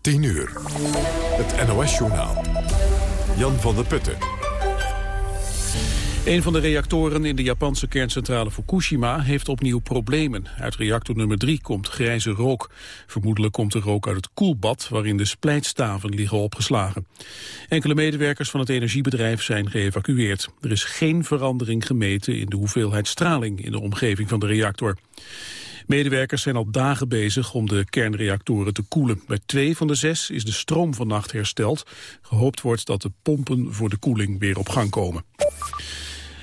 10 uur. Het NOS-journaal. Jan van der Putten. Een van de reactoren in de Japanse kerncentrale Fukushima heeft opnieuw problemen. Uit reactor nummer 3 komt grijze rook. Vermoedelijk komt de rook uit het koelbad waarin de splijtstaven liggen opgeslagen. Enkele medewerkers van het energiebedrijf zijn geëvacueerd. Er is geen verandering gemeten in de hoeveelheid straling in de omgeving van de reactor. Medewerkers zijn al dagen bezig om de kernreactoren te koelen. Bij twee van de zes is de stroom vannacht hersteld. Gehoopt wordt dat de pompen voor de koeling weer op gang komen.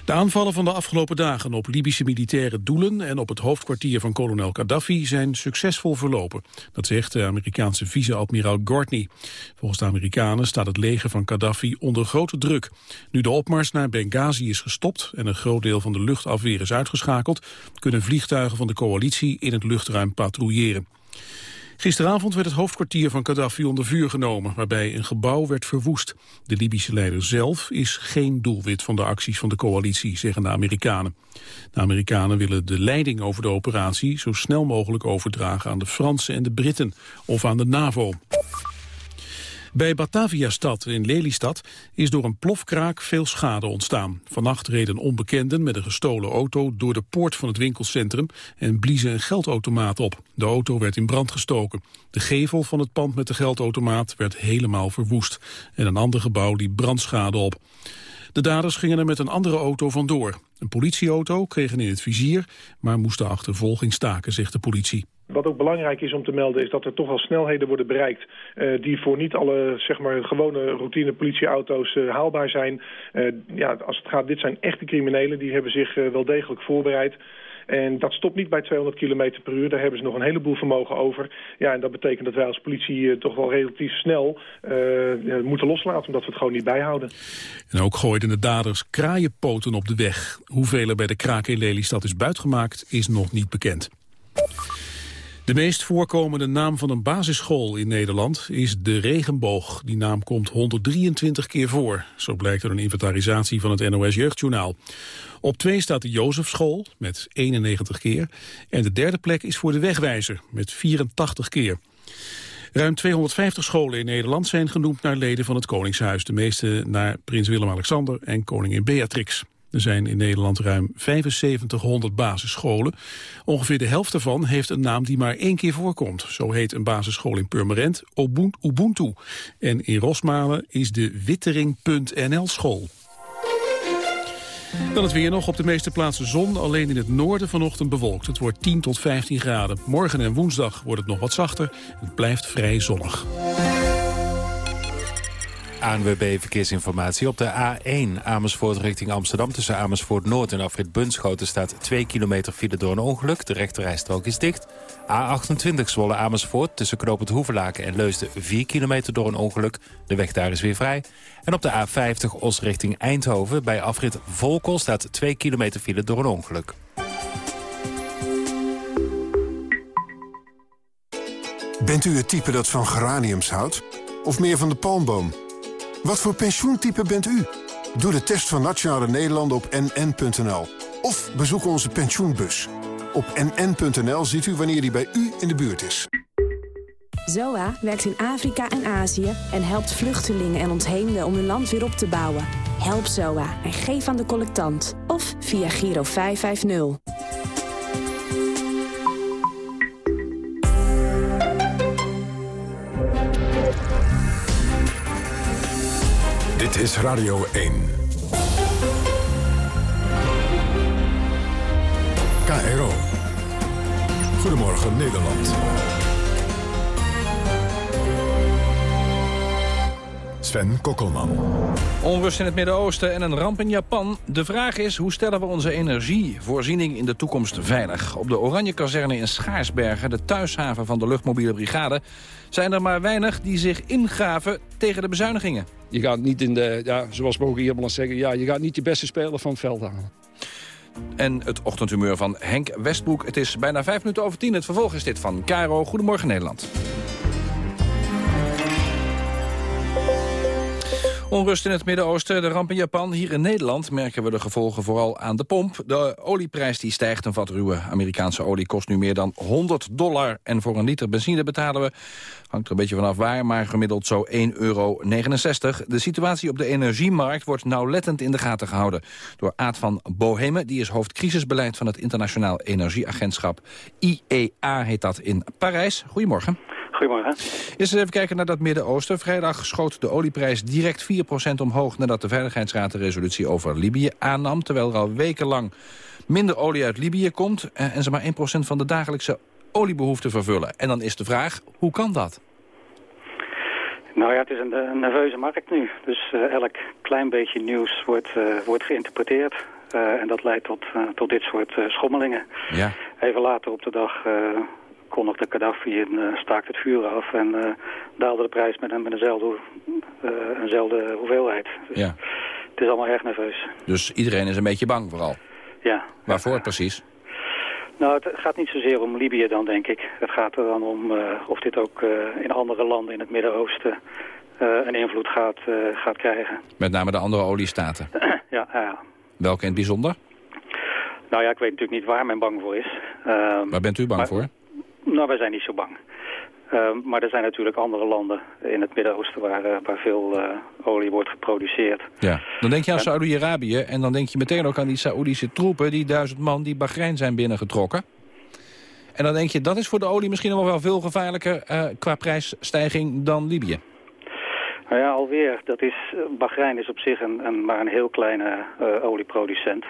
De aanvallen van de afgelopen dagen op Libische militaire doelen en op het hoofdkwartier van kolonel Gaddafi zijn succesvol verlopen. Dat zegt de Amerikaanse vice-admiraal Gordney. Volgens de Amerikanen staat het leger van Gaddafi onder grote druk. Nu de opmars naar Benghazi is gestopt en een groot deel van de luchtafweer is uitgeschakeld, kunnen vliegtuigen van de coalitie in het luchtruim patrouilleren. Gisteravond werd het hoofdkwartier van Gaddafi onder vuur genomen, waarbij een gebouw werd verwoest. De Libische leider zelf is geen doelwit van de acties van de coalitie, zeggen de Amerikanen. De Amerikanen willen de leiding over de operatie zo snel mogelijk overdragen aan de Fransen en de Britten of aan de NAVO. Bij Bataviastad in Lelystad is door een plofkraak veel schade ontstaan. Vannacht reden onbekenden met een gestolen auto door de poort van het winkelcentrum en bliezen een geldautomaat op. De auto werd in brand gestoken. De gevel van het pand met de geldautomaat werd helemaal verwoest en een ander gebouw liep brandschade op. De daders gingen er met een andere auto vandoor. Een politieauto kregen in het vizier, maar moest de achtervolging staken, zegt de politie. Wat ook belangrijk is om te melden is dat er toch wel snelheden worden bereikt... Uh, die voor niet alle zeg maar, gewone routine politieauto's uh, haalbaar zijn. Uh, ja, als het gaat, dit zijn echte criminelen, die hebben zich wel degelijk voorbereid... En dat stopt niet bij 200 km per uur. Daar hebben ze nog een heleboel vermogen over. Ja, en dat betekent dat wij als politie toch wel relatief snel moeten loslaten... omdat we het gewoon niet bijhouden. En ook gooiden de daders kraaienpoten op de weg. Hoeveel er bij de kraken in Lelystad is buitgemaakt, is nog niet bekend. De meest voorkomende naam van een basisschool in Nederland is de regenboog. Die naam komt 123 keer voor. Zo blijkt uit een inventarisatie van het NOS Jeugdjournaal. Op twee staat de Jozefschool met 91 keer. En de derde plek is voor de Wegwijzer met 84 keer. Ruim 250 scholen in Nederland zijn genoemd naar leden van het Koningshuis. De meeste naar prins Willem-Alexander en koningin Beatrix. Er zijn in Nederland ruim 7500 basisscholen. Ongeveer de helft daarvan heeft een naam die maar één keer voorkomt. Zo heet een basisschool in Purmerend Ubuntu. En in Rosmalen is de Wittering.nl school. Dan het weer nog op de meeste plaatsen zon, alleen in het noorden vanochtend bewolkt. Het wordt 10 tot 15 graden. Morgen en woensdag wordt het nog wat zachter. Het blijft vrij zonnig. ANWB Verkeersinformatie. Op de A1 Amersfoort richting Amsterdam... tussen Amersfoort Noord en Afrit Bunschoten staat 2 kilometer file door een ongeluk. De rechterrijstrook is dicht. A28 Zwolle Amersfoort tussen Knopend Hoevelaken en Leusden... 4 kilometer door een ongeluk. De weg daar is weer vrij. En op de A50 Os richting Eindhoven bij Afrit Volkel... staat 2 kilometer file door een ongeluk. Bent u het type dat van geraniums houdt? Of meer van de palmboom? Wat voor pensioentype bent u? Doe de test van Nationale Nederlanden op nn.nl. Of bezoek onze pensioenbus. Op nn.nl ziet u wanneer die bij u in de buurt is. ZOA werkt in Afrika en Azië en helpt vluchtelingen en ontheemden om hun land weer op te bouwen. Help ZOA en geef aan de collectant. Of via Giro 550. Dit is Radio 1. KRO. Goedemorgen Nederland. Sven Kokkelman. Onrust in het Midden-Oosten en een ramp in Japan. De vraag is, hoe stellen we onze energievoorziening in de toekomst veilig? Op de Oranje Kazerne in Schaarsbergen, de thuishaven van de luchtmobiele brigade... zijn er maar weinig die zich ingaven tegen de bezuinigingen. Je gaat niet in de, ja, zoals we hier wel zeggen... Ja, je gaat niet de beste speler van het veld halen. En het ochtendhumeur van Henk Westbroek. Het is bijna vijf minuten over tien. Het vervolg is dit van Caro. Goedemorgen Nederland. Onrust in het Midden-Oosten, de ramp in Japan. Hier in Nederland merken we de gevolgen vooral aan de pomp. De olieprijs die stijgt. Een vat ruwe Amerikaanse olie kost nu meer dan 100 dollar. En voor een liter benzine betalen we, hangt er een beetje vanaf waar... maar gemiddeld zo 1,69 euro. De situatie op de energiemarkt wordt nauwlettend in de gaten gehouden. Door Aad van Bohemen, die is hoofdcrisisbeleid... van het Internationaal Energieagentschap. IEA heet dat in Parijs. Goedemorgen. Goedemorgen. Eerst even kijken naar dat Midden-Oosten. Vrijdag schoot de olieprijs direct 4% omhoog... nadat de Veiligheidsraad de resolutie over Libië aannam... terwijl er al wekenlang minder olie uit Libië komt... Eh, en ze maar 1% van de dagelijkse oliebehoeften vervullen. En dan is de vraag, hoe kan dat? Nou ja, het is een, een nerveuze markt nu. Dus uh, elk klein beetje nieuws wordt, uh, wordt geïnterpreteerd. Uh, en dat leidt tot, tot dit soort schommelingen. Ja. Even later op de dag kondigde Gaddafi een uh, staakt het vuur af en uh, daalde de prijs met, met eenzelfde, uh, eenzelfde hoeveelheid. Dus ja. Het is allemaal erg nerveus. Dus iedereen is een beetje bang vooral? Ja. Waarvoor ja. precies? Nou, het gaat niet zozeer om Libië dan, denk ik. Het gaat er dan om of dit ook in andere landen in het Midden-Oosten een invloed gaat, gaat krijgen. Met name de andere oliestaten? ja, ja. Welke in het bijzonder? Nou ja, ik weet natuurlijk niet waar men bang voor is. Uh, waar bent u bang maar, voor? Nou, wij zijn niet zo bang. Uh, maar er zijn natuurlijk andere landen in het Midden-Oosten waar, uh, waar veel uh, olie wordt geproduceerd. Ja, dan denk je aan Saoedi-Arabië en dan denk je meteen ook aan die Saoedische troepen, die duizend man die Bahrein zijn binnengetrokken. En dan denk je, dat is voor de olie misschien nog wel veel gevaarlijker qua prijsstijging dan Libië. Nou ja, alweer. Dat is, Bahrein is op zich een, een maar een heel kleine olieproducent.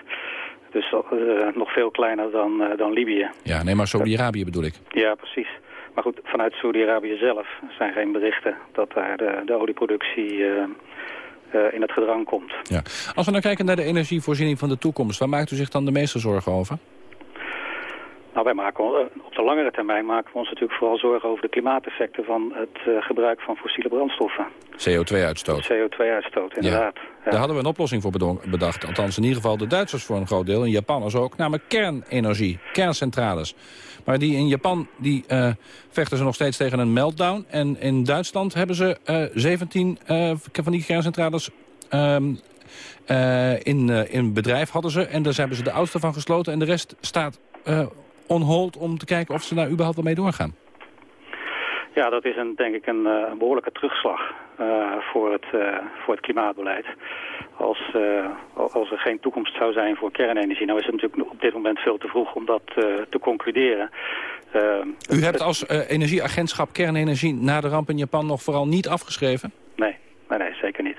Dus uh, nog veel kleiner dan, uh, dan Libië. Ja, nee, maar Saudi-Arabië bedoel ik. Ja, precies. Maar goed, vanuit Saudi-Arabië zelf zijn geen berichten dat daar de, de olieproductie uh, in het gedrang komt. Ja. Als we nou kijken naar de energievoorziening van de toekomst, waar maakt u zich dan de meeste zorgen over? Nou, wij maken, op de langere termijn maken we ons natuurlijk vooral zorgen over de klimaateffecten van het uh, gebruik van fossiele brandstoffen. CO2-uitstoot. CO2-uitstoot, inderdaad. Ja. Ja. Daar hadden we een oplossing voor bedacht. Althans, in ieder geval de Duitsers voor een groot deel. En Japanners ook. Namelijk kernenergie, kerncentrales. Maar die in Japan die, uh, vechten ze nog steeds tegen een meltdown. En in Duitsland hebben ze uh, 17 van die kerncentrales um, in, in bedrijf hadden ze. En daar hebben ze de oudste van gesloten. En de rest staat on hold om te kijken of ze daar überhaupt wel mee doorgaan. Ja, dat is een, denk ik een, een behoorlijke terugslag uh, voor, het, uh, voor het klimaatbeleid. Als, uh, als er geen toekomst zou zijn voor kernenergie. Nou is het natuurlijk op dit moment veel te vroeg om dat te concluderen. U hebt als energieagentschap kernenergie na de ramp in Japan nog vooral niet afgeschreven? Nee, nee, nee zeker niet.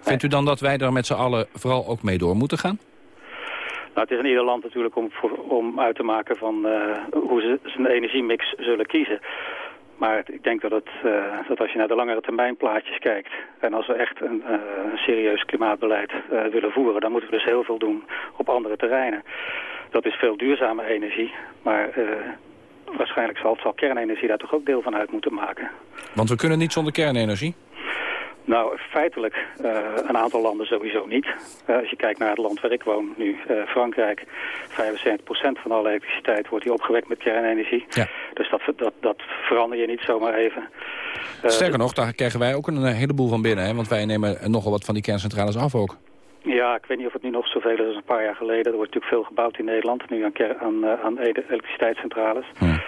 Vindt u dan dat wij daar met z'n allen vooral ook mee door moeten gaan? Nou, het is in ieder land natuurlijk om, om uit te maken van hoe ze zijn energiemix zullen kiezen. Maar ik denk dat, het, uh, dat als je naar de langere termijn plaatjes kijkt... en als we echt een, een serieus klimaatbeleid willen voeren... dan moeten we dus heel veel doen op andere terreinen. Dat is veel duurzame energie, maar waarschijnlijk zal, zal kernenergie daar toch ook deel van uit moeten maken. Want we kunnen niet zonder kernenergie? Nou, feitelijk uh, een aantal landen sowieso niet. Uh, als je kijkt naar het land waar ik woon nu, uh, Frankrijk, 75% van alle elektriciteit wordt hier opgewekt met kernenergie. Ja. Dus dat, dat, dat verander je niet zomaar even. Sterker nog, daar krijgen wij ook een heleboel van binnen, hè? want wij nemen nogal wat van die kerncentrales af ook. Ja, ik weet niet of het nu nog zoveel is als een paar jaar geleden. Er wordt natuurlijk veel gebouwd in Nederland, nu aan, aan, aan elektriciteitscentrales. Hm.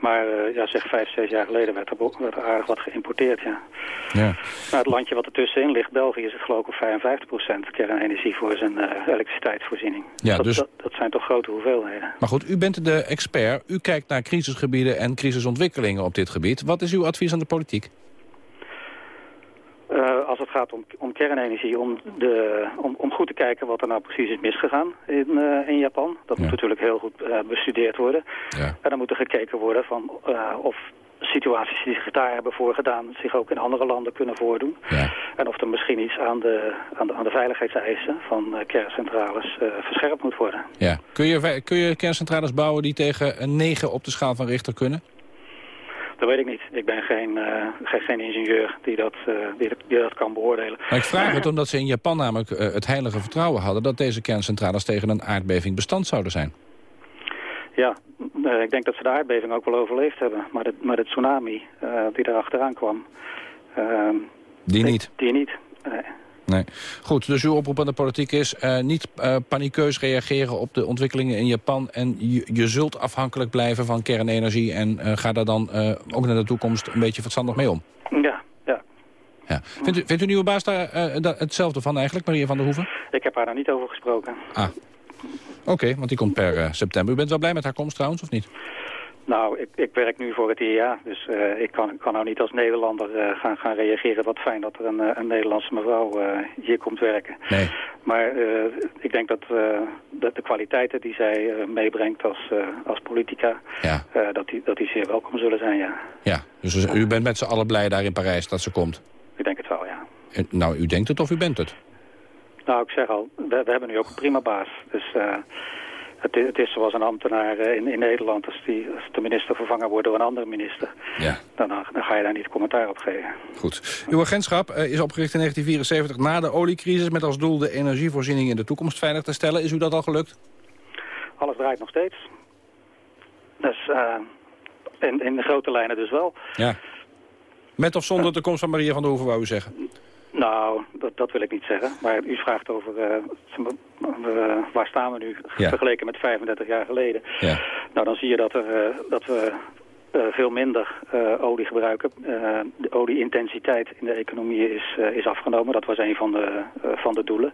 Maar uh, ja, zeg vijf, zes jaar geleden werd er, werd er aardig wat geïmporteerd, ja. ja. Nou, het landje wat ertussenin ligt, België, is het geloof ik op 55% kernenergie voor zijn uh, elektriciteitsvoorziening. Ja, dat, dus... dat, dat, zijn toch grote hoeveelheden. Maar goed, u bent de expert. U kijkt naar crisisgebieden en crisisontwikkelingen op dit gebied. Wat is uw advies aan de politiek? Het gaat om, om kernenergie, om, de, om, om, goed te kijken wat er nou precies is misgegaan in, uh, in Japan. Dat ja. moet natuurlijk heel goed uh, bestudeerd worden. Ja. En dan moet er gekeken worden van of situaties die zich daar hebben voorgedaan zich ook in andere landen kunnen voordoen. Ja. En of er misschien iets aan de, aan de, aan de veiligheidseisen van kerncentrales verscherpt moet worden. Ja. Kun, je, kun je kerncentrales bouwen die tegen een 9 op de schaal van Richter kunnen? Dat weet ik niet. Ik ben geen, uh, geen, geen, ingenieur die dat, uh, die, die, dat kan beoordelen. Maar ik vraag het omdat ze in Japan namelijk uh, het heilige vertrouwen hadden... dat deze kerncentrales tegen een aardbeving bestand zouden zijn. Ja, ik denk dat ze de aardbeving ook wel overleefd hebben. Maar de, maar de tsunami die daar achteraan kwam... die niet? Die niet. Nee. Nee. Goed, dus uw oproep aan de politiek is uh, niet uh, paniekeus reageren op de ontwikkelingen in Japan. En je, je zult afhankelijk blijven van kernenergie. En uh, ga daar dan ook naar de toekomst een beetje verstandig mee om. Ja, ja. ja. Vindt, u, vindt uw nieuwe baas daar hetzelfde van eigenlijk, Maria van der Hoeven? Ik heb haar daar niet over gesproken. Ah. Oké, want die komt per september. U bent wel blij met haar komst trouwens, of niet? Nou, ik, ik, werk nu voor het IEA, dus uh, ik kan, kan nou niet als Nederlander uh, gaan, gaan reageren. Wat fijn dat er een, een Nederlandse mevrouw uh, hier komt werken. Nee. Maar ik denk dat, dat de kwaliteiten die zij meebrengt als, als politica, ja. dat, die, dat die zeer welkom zullen zijn, ja. Ja, dus u bent met z'n allen blij daar in Parijs dat ze komt? Ik denk het wel, ja. En, nou, u denkt het of u bent het? Nou, ik zeg al, we, we hebben nu ook een prima baas. Dus het, het, is zoals een ambtenaar eh, in, in Nederland. Als, die, als de minister vervangen wordt door een andere minister. Ja. Dan, dan ga je daar niet commentaar op geven. Goed. Uw agentschap uh, is opgericht in 1974 na de oliecrisis... met als doel de energievoorziening in de toekomst veilig te stellen. Is u dat al gelukt? Alles draait nog steeds. Dus uh, in, in de grote lijnen dus wel. Ja. Met of zonder de komst van Maria van der Hoeven, wou u zeggen? Nou, dat, dat wil ik niet zeggen. Maar u vraagt over uh, waar staan we nu ja. vergeleken met 35 jaar geleden. Ja. Nou, dan zie je dat, er, uh, dat we uh, veel minder olie gebruiken. de olieintensiteit in de economie is, is afgenomen. Dat was een van de, van de doelen.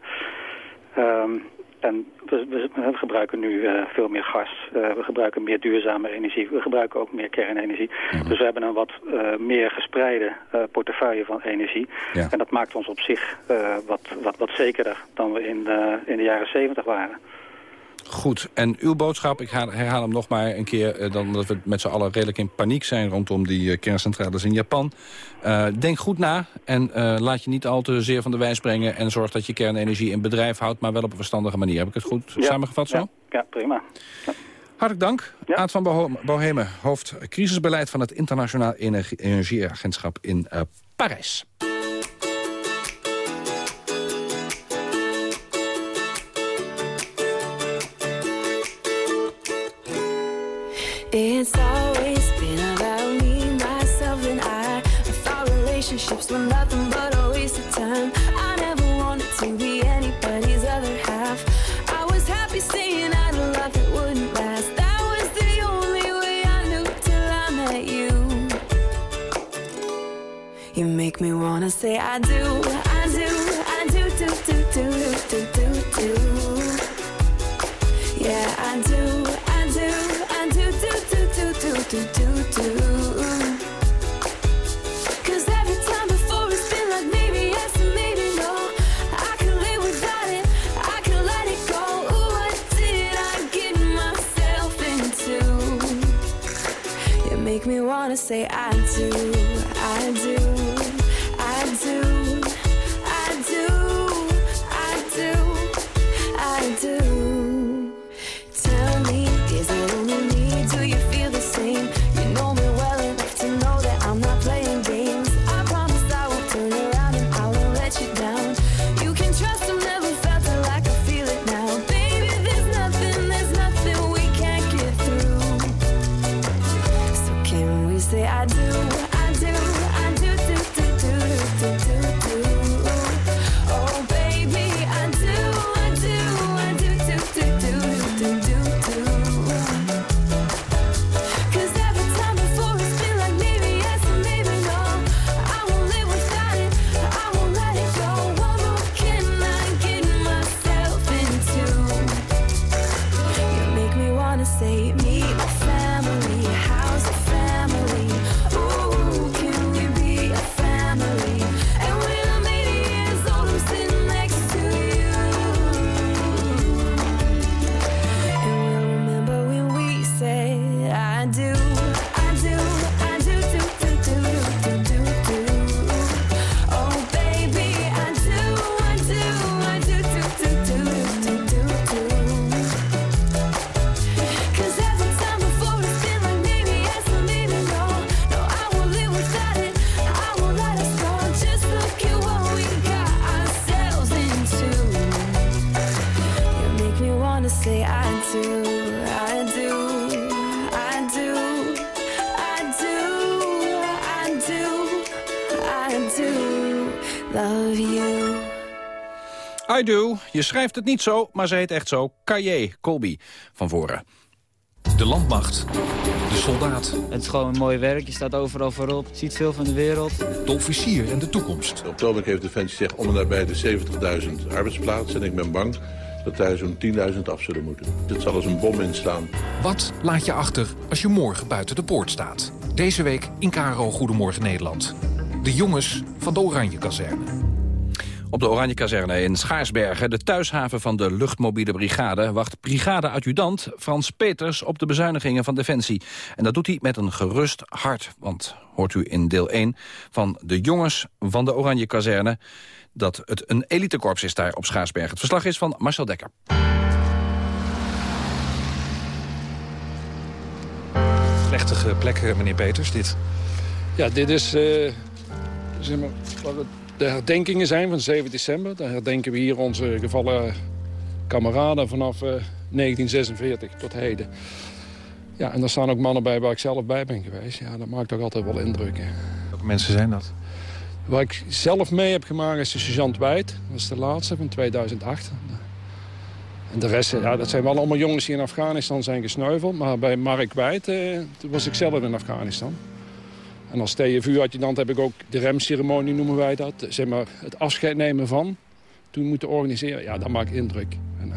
Um, en we, we, we, gebruiken nu uh, veel meer gas, uh, we gebruiken meer duurzame energie, we gebruiken ook meer kernenergie. Mhm. Dus we hebben een wat uh, meer gespreide portefeuille van energie. Ja. En dat maakt ons op zich wat, wat, wat zekerder dan we in, in de jaren zeventig waren. Goed, en uw boodschap, ik herhaal hem nog maar een keer... Uh, dan dat we met z'n allen redelijk in paniek zijn rondom die uh, kerncentrales in Japan. Uh, denk goed na en laat je niet al te zeer van de wijs brengen... en zorg dat je kernenergie in bedrijf houdt, maar wel op een verstandige manier. Heb ik het goed ja. samengevat zo? Ja, ja prima. Ja. Hartelijk dank. Ja. Aad van Bohemen, hoofd crisisbeleid van het Internationaal Energie Energieagentschap in Parijs. Make me wanna say I do, I do, I do, do, do, do, do, do, do. Yeah, I do, I do, I do, do, do, do, do, do, do, do. Every time before it's been like maybe yes and maybe no. I can live without it, I can let it go. Ooh, what did I get myself into? You make me wanna say I do, Je schrijft het niet zo, maar ze heet echt zo. Cahier, Colby, van voren. De landmacht. De soldaat. Het is gewoon een mooi werk. Je staat overal voorop. Je ziet veel van de wereld. De officier en de toekomst. Op het ogenblik heeft Defensie gezegd om en nabij de 70.000 arbeidsplaatsen. En ik ben bang dat daar zo'n 10.000 af zullen moeten. Dit zal als een bom instaan. Wat laat je achter als je morgen buiten de poort staat? Deze week in Karo Goedemorgen Nederland. De jongens van de Oranje Kazerne. Op de Oranje Kazerne in Schaarsbergen, de thuishaven van de luchtmobiele brigade... wacht brigade-adjudant Frans Peters op de bezuinigingen van Defensie. En dat doet hij met een gerust hart. Want, hoort u in deel 1 van de jongens van de Oranje Kazerne... dat het een elitekorps is daar op Schaarsbergen. Het verslag is van Marcel Dekker. Plechtige plek, meneer Peters, dit. Ja, dit is eh, zeg maar, de herdenkingen zijn van 7 december. Daar herdenken we hier onze gevallen kameraden vanaf eh, 1946 tot heden. Ja, en daar staan ook mannen bij waar ik zelf bij ben geweest. Ja, dat maakt toch altijd wel indruk. Hè. Welke mensen zijn dat? Waar ik zelf mee heb gemaakt is de sergeant Wijd. Dat is de laatste van 2008. En de rest, ja, dat zijn wel allemaal jongens die in Afghanistan zijn gesneuveld. Maar bij Mark Wijd, eh, was ik zelf in Afghanistan. En als TFU-adjudant heb ik ook de remceremonie, noemen wij dat. Zeg maar, het afscheid nemen van. Toen moeten organiseren. Ja, dat maakt indruk. En, uh,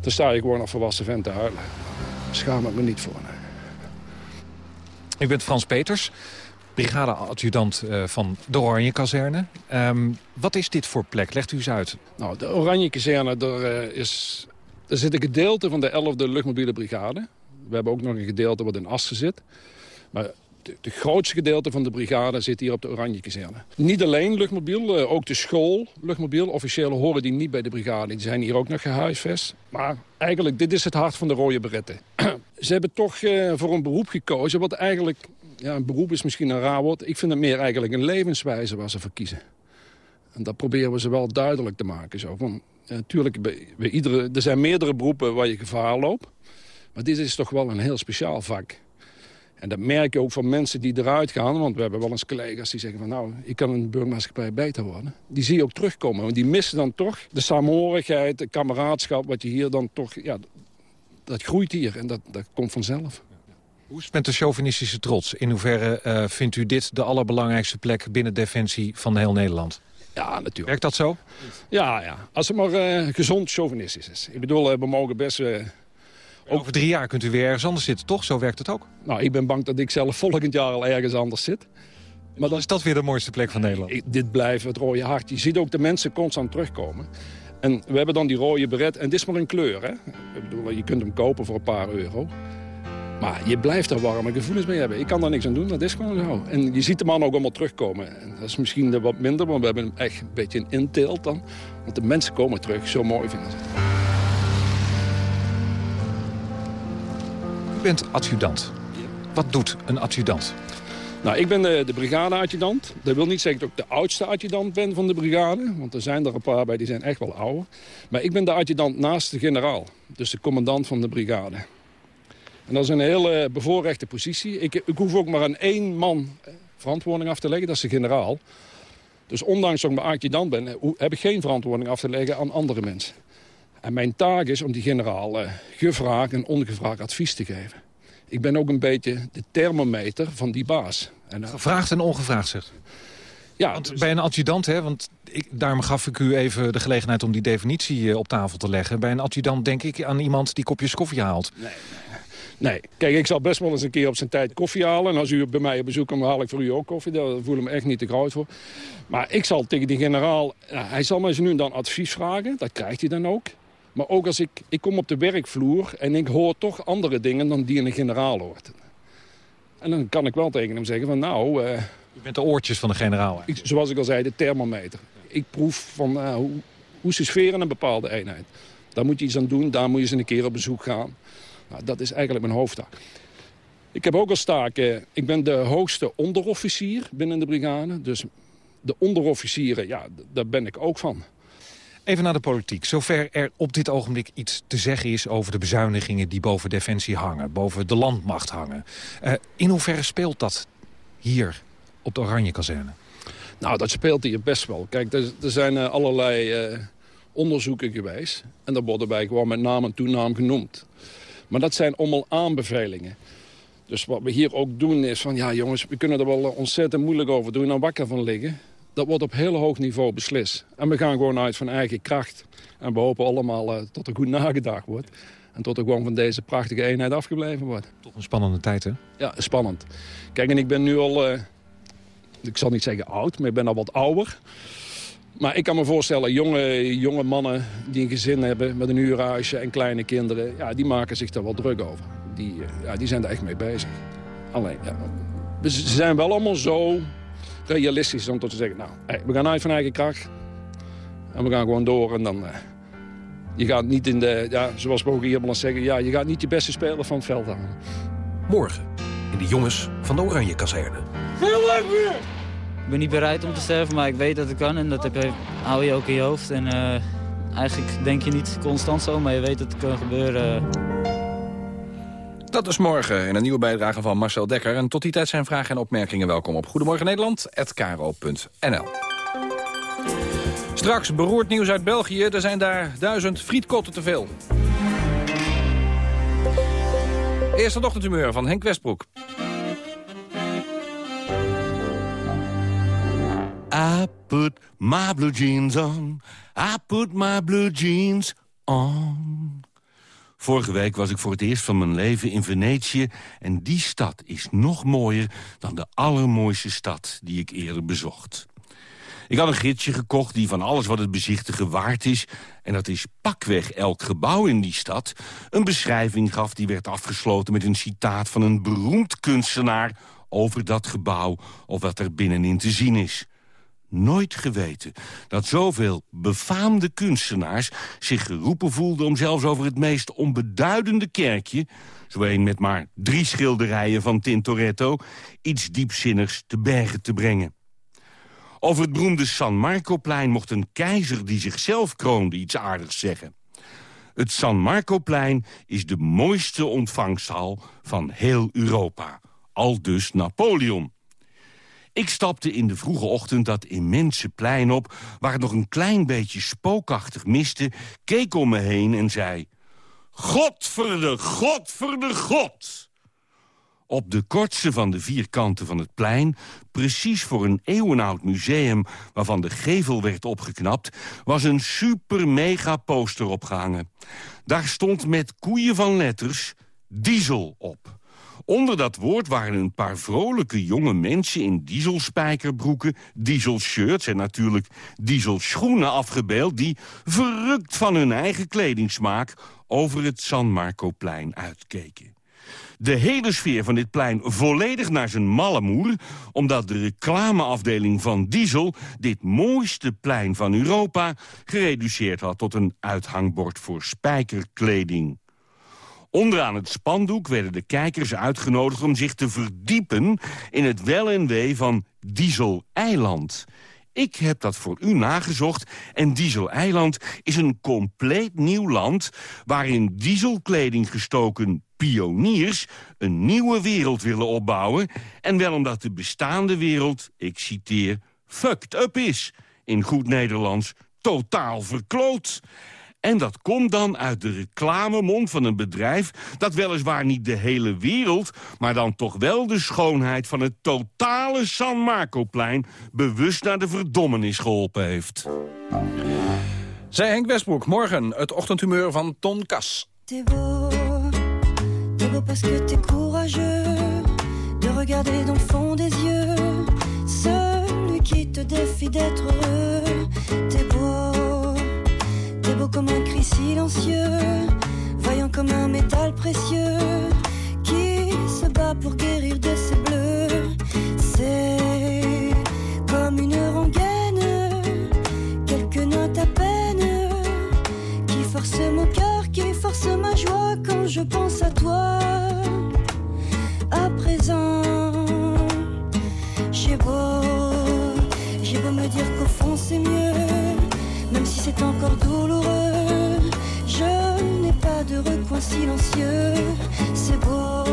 dan sta je gewoon als volwassen vent te huilen. Schaam ik me niet voor. nee. Ik ben Frans Peters, brigade-adjudant eh, van de Oranje Kazerne. Ehm, wat is dit voor plek? Legt u eens uit. Nou, de Oranje Kazerne, daar, eh, is, daar zit een gedeelte van de 11e luchtmobiele brigade. We hebben ook nog een gedeelte wat in Assen zit. Maar de, grootste gedeelte van de brigade zit hier op de Oranje Kazerne. Niet alleen luchtmobiel, eh, ook de school luchtmobiel. Officieel horen die niet bij de brigade. Die zijn hier ook nog gehuisvest. Maar eigenlijk, dit is het hart van de rode beretten. Ze hebben toch eh, voor een beroep gekozen wat eigenlijk... Ja, een beroep is misschien een raar woord. Ik vind het meer eigenlijk een levenswijze waar ze voor kiezen. En dat proberen we ze wel duidelijk te maken. Zo. Natuurlijk, bij, bij iedere, er zijn meerdere beroepen waar je gevaar loopt. Maar dit is toch wel een heel speciaal vak. En dat merk je ook van mensen die eruit gaan. Want we hebben wel eens collega's die zeggen van... nou, ik kan een burgermaatschappij beter worden. Die zie je ook terugkomen. Want die missen dan toch de saamhorigheid, de kameraadschap... wat je hier dan toch... Ja, dat groeit hier en dat, dat komt vanzelf. Hoe is het met de chauvinistische trots? In hoeverre eh, vindt u dit de allerbelangrijkste plek binnen Defensie van heel Nederland? Ja, natuurlijk. Werkt dat zo? Ja, ja. als het maar eh, gezond chauvinistisch is. Ik bedoel, eh, we mogen best... Over drie jaar kunt u weer ergens anders zitten, toch? Zo werkt het ook. nou, ik ben bang dat ik zelf volgend jaar al ergens anders zit. Maar dan is dat weer de mooiste plek van Nederland. Ik- dit blijft het rode hart. Je ziet ook de mensen constant terugkomen. En we hebben dan die rode beret. En dit is maar een kleur, hè. Ik bedoel, je kunt hem kopen voor een paar euro. Maar je blijft er warme gevoelens mee hebben. Ik kan daar niks aan doen, dat is gewoon zo. En je ziet de man ook allemaal terugkomen. En dat is misschien wat minder, want we hebben hem echt een beetje een inteelt dan. Want de mensen komen terug, zo mooi vinden ze het. U bent adjudant. Wat doet een adjudant? Nou, ik ben de, de brigade-adjudant. Dat wil niet zeggen dat ik de oudste adjudant ben van de brigade. Want er zijn er een paar bij, die zijn echt wel ouder. Maar ik ben de adjudant naast de generaal. Dus de commandant van de brigade. En dat is een hele bevoorrechte positie. Ik, ik hoef ook maar aan één man eh, verantwoording af te leggen. Dat is de generaal. Dus ondanks dat ik maar adjudant ben... eh, heb ik geen verantwoording af te leggen aan andere mensen. En mijn taak is om die generaal eh, gevraagd en ongevraagd advies te geven. Ik ben ook een beetje de thermometer van die baas. En, eh, Gevraagd en ongevraagd, zegt ja, Want dus- bij een adjudant, hè, want ik, daarom gaf ik u even de gelegenheid om die definitie eh, op tafel te leggen. Bij een adjudant denk ik aan iemand die kopjes koffie haalt. Nee, kijk, ik zal best wel eens een keer op zijn tijd koffie halen. En als u bij mij op bezoek komt, haal ik voor u ook koffie. Daar voel ik me echt niet te groot voor. Maar ik zal tegen die generaal... hij zal mij zo nu en dan advies vragen. Dat krijgt hij dan ook. Maar ook als ik... Ik kom op de werkvloer en ik hoor toch andere dingen dan die een generaal hoort. En dan kan ik wel tegen hem zeggen van nou... eh, U bent de oortjes van de generaal. ik, zoals ik al zei, de thermometer. Ik proef van eh, hoe, hoe ze sferen een bepaalde eenheid. Daar moet je iets aan doen, daar moet je eens een keer op bezoek gaan. Nou, dat is eigenlijk mijn hoofdtaak. Ik heb ook als taak, eh, ik ben de hoogste onderofficier binnen de brigade. Dus de onderofficieren, ja, daar ben ik ook van. Even naar de politiek. Zover er op dit ogenblik iets te zeggen is over de bezuinigingen die boven Defensie hangen. Boven de landmacht hangen. Eh, in hoeverre speelt dat hier op de Oranje kazerne? Nou, dat speelt hier best wel. Kijk, er, er zijn eh, allerlei eh, onderzoeken geweest. En daar worden bij gewoon met naam en toenaam genoemd. Maar dat zijn allemaal aanbevelingen. Dus wat we hier ook doen is van... ja jongens, we kunnen er wel ontzettend moeilijk over doen... en wakker van liggen. Dat wordt op heel hoog niveau beslist. En we gaan gewoon uit van eigen kracht. En we hopen allemaal uh, tot er goed nagedacht wordt. En tot er gewoon van deze prachtige eenheid afgebleven wordt. Toch een spannende tijd, hè? Ja, spannend. Kijk, en ik ben nu al... Uh, ik zal niet zeggen oud, maar ik ben al wat ouder. Maar ik kan me voorstellen, jonge, jonge mannen die een gezin hebben... met een huurhuisje en kleine kinderen... Ja, die maken zich daar wel druk over. Die, ja, die zijn er echt mee bezig. Alleen, ja, ze zijn wel allemaal zo realistisch om tot te zeggen... nou, hey, we gaan uit van eigen kracht. En we gaan gewoon door en dan... Uh, je gaat niet in de, ja, zoals we ook hier eens zeggen... ja, je gaat niet je beste speler van het veld halen. Morgen in de jongens van de Oranje Kazerne. Ik ben niet bereid om te sterven, maar ik weet dat het kan. En dat heb je, hou je ook in je hoofd. En uh, eigenlijk denk je niet constant zo, maar je weet dat het kan gebeuren. Dat is morgen in een nieuwe bijdrage van Marcel Dekker. En tot die tijd zijn vragen en opmerkingen welkom op Goedemorgen Nederland@kro.nl. Straks beroerd nieuws uit België. Er zijn daar duizend frietkotten te veel. Eerste ochtendhumeur van Henk Westbroek. I put my blue jeans on. I put my blue jeans on. Vorige week was ik voor het eerst van mijn leven in Venetië... en die stad is nog mooier dan de allermooiste stad die ik eerder bezocht. Ik had een gidsje gekocht die van alles wat het bezichtigen waard is... en dat is pakweg elk gebouw in die stad... een beschrijving gaf die werd afgesloten met een citaat van een beroemd kunstenaar... over dat gebouw of wat er binnenin te zien is nooit geweten dat zoveel befaamde kunstenaars zich geroepen voelden... om zelfs over het meest onbeduidende kerkje... zo een met maar drie schilderijen van Tintoretto... iets diepzinnigs te bergen te brengen. Over het beroemde San Marcoplein mocht een keizer die zichzelf kroonde iets aardigs zeggen. Het San Marcoplein is de mooiste ontvangsthal van heel Europa. Al dus Napoleon. Ik stapte in de vroege ochtend dat immense plein op... waar het nog een klein beetje spookachtig miste... keek om me heen en zei... Godverde, godverde, god! Op de kortste van de vier kanten van het plein... precies voor een eeuwenoud museum waarvan de gevel werd opgeknapt... was een super-mega-poster opgehangen. Daar stond met koeien van letters diesel op. Onder dat woord waren een paar vrolijke jonge mensen in dieselspijkerbroeken, dieselshirts en natuurlijk dieselschoenen afgebeeld... die, verrukt van hun eigen kledingsmaak, over het San Marcoplein uitkeken. De hele sfeer van dit plein volledig naar zijn malle moer... omdat de reclameafdeling van Diesel dit mooiste plein van Europa... gereduceerd had tot een uithangbord voor spijkerkleding. Onderaan het spandoek werden de kijkers uitgenodigd om zich te verdiepen... in het wel en wee van Diesel-eiland. Ik heb dat voor u nagezocht en Diesel-eiland is een compleet nieuw land... waarin dieselkleding gestoken pioniers een nieuwe wereld willen opbouwen... en wel omdat de bestaande wereld, ik citeer, fucked up is. In goed Nederlands, totaal verkloot. En dat komt dan uit de reclamemond van een bedrijf... dat weliswaar niet de hele wereld... maar dan toch wel de schoonheid van het totale San Marcoplein... bewust naar de verdommenis geholpen heeft. Zij Henk Westbroek, morgen het ochtendhumeur van Ton Kas. T'es beau, t'es beau parce que t'es courageux De regarder dans le fond des yeux Celui qui te défie d'être heureux T'es beau, beau comme un cri silencieux Vaillant comme un métal précieux Qui se bat pour guérir de ses bleus. C'est comme une rengaine Quelques notes à peine Qui force mon cœur, qui force ma joie Quand je pense à toi douloureux Je n'ai pas de recoin silencieux C'est beau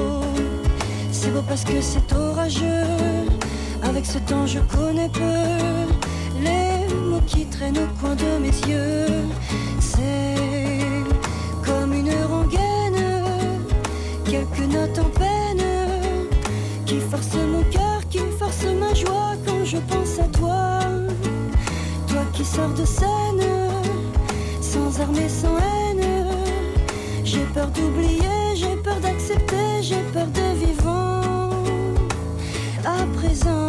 C'est beau parce que c'est orageux Avec ce temps, je connais peu les mots qui traînent au coin de mes yeux. C'est comme une rengaine, quelques notes en peine qui forcent mon cœur, qui forcent ma joie quand je pense à toi. Toi qui sors de scène, sans sans haine. J'ai peur d'oublier, j'ai peur d'accepter, j'ai peur de vivant à présent.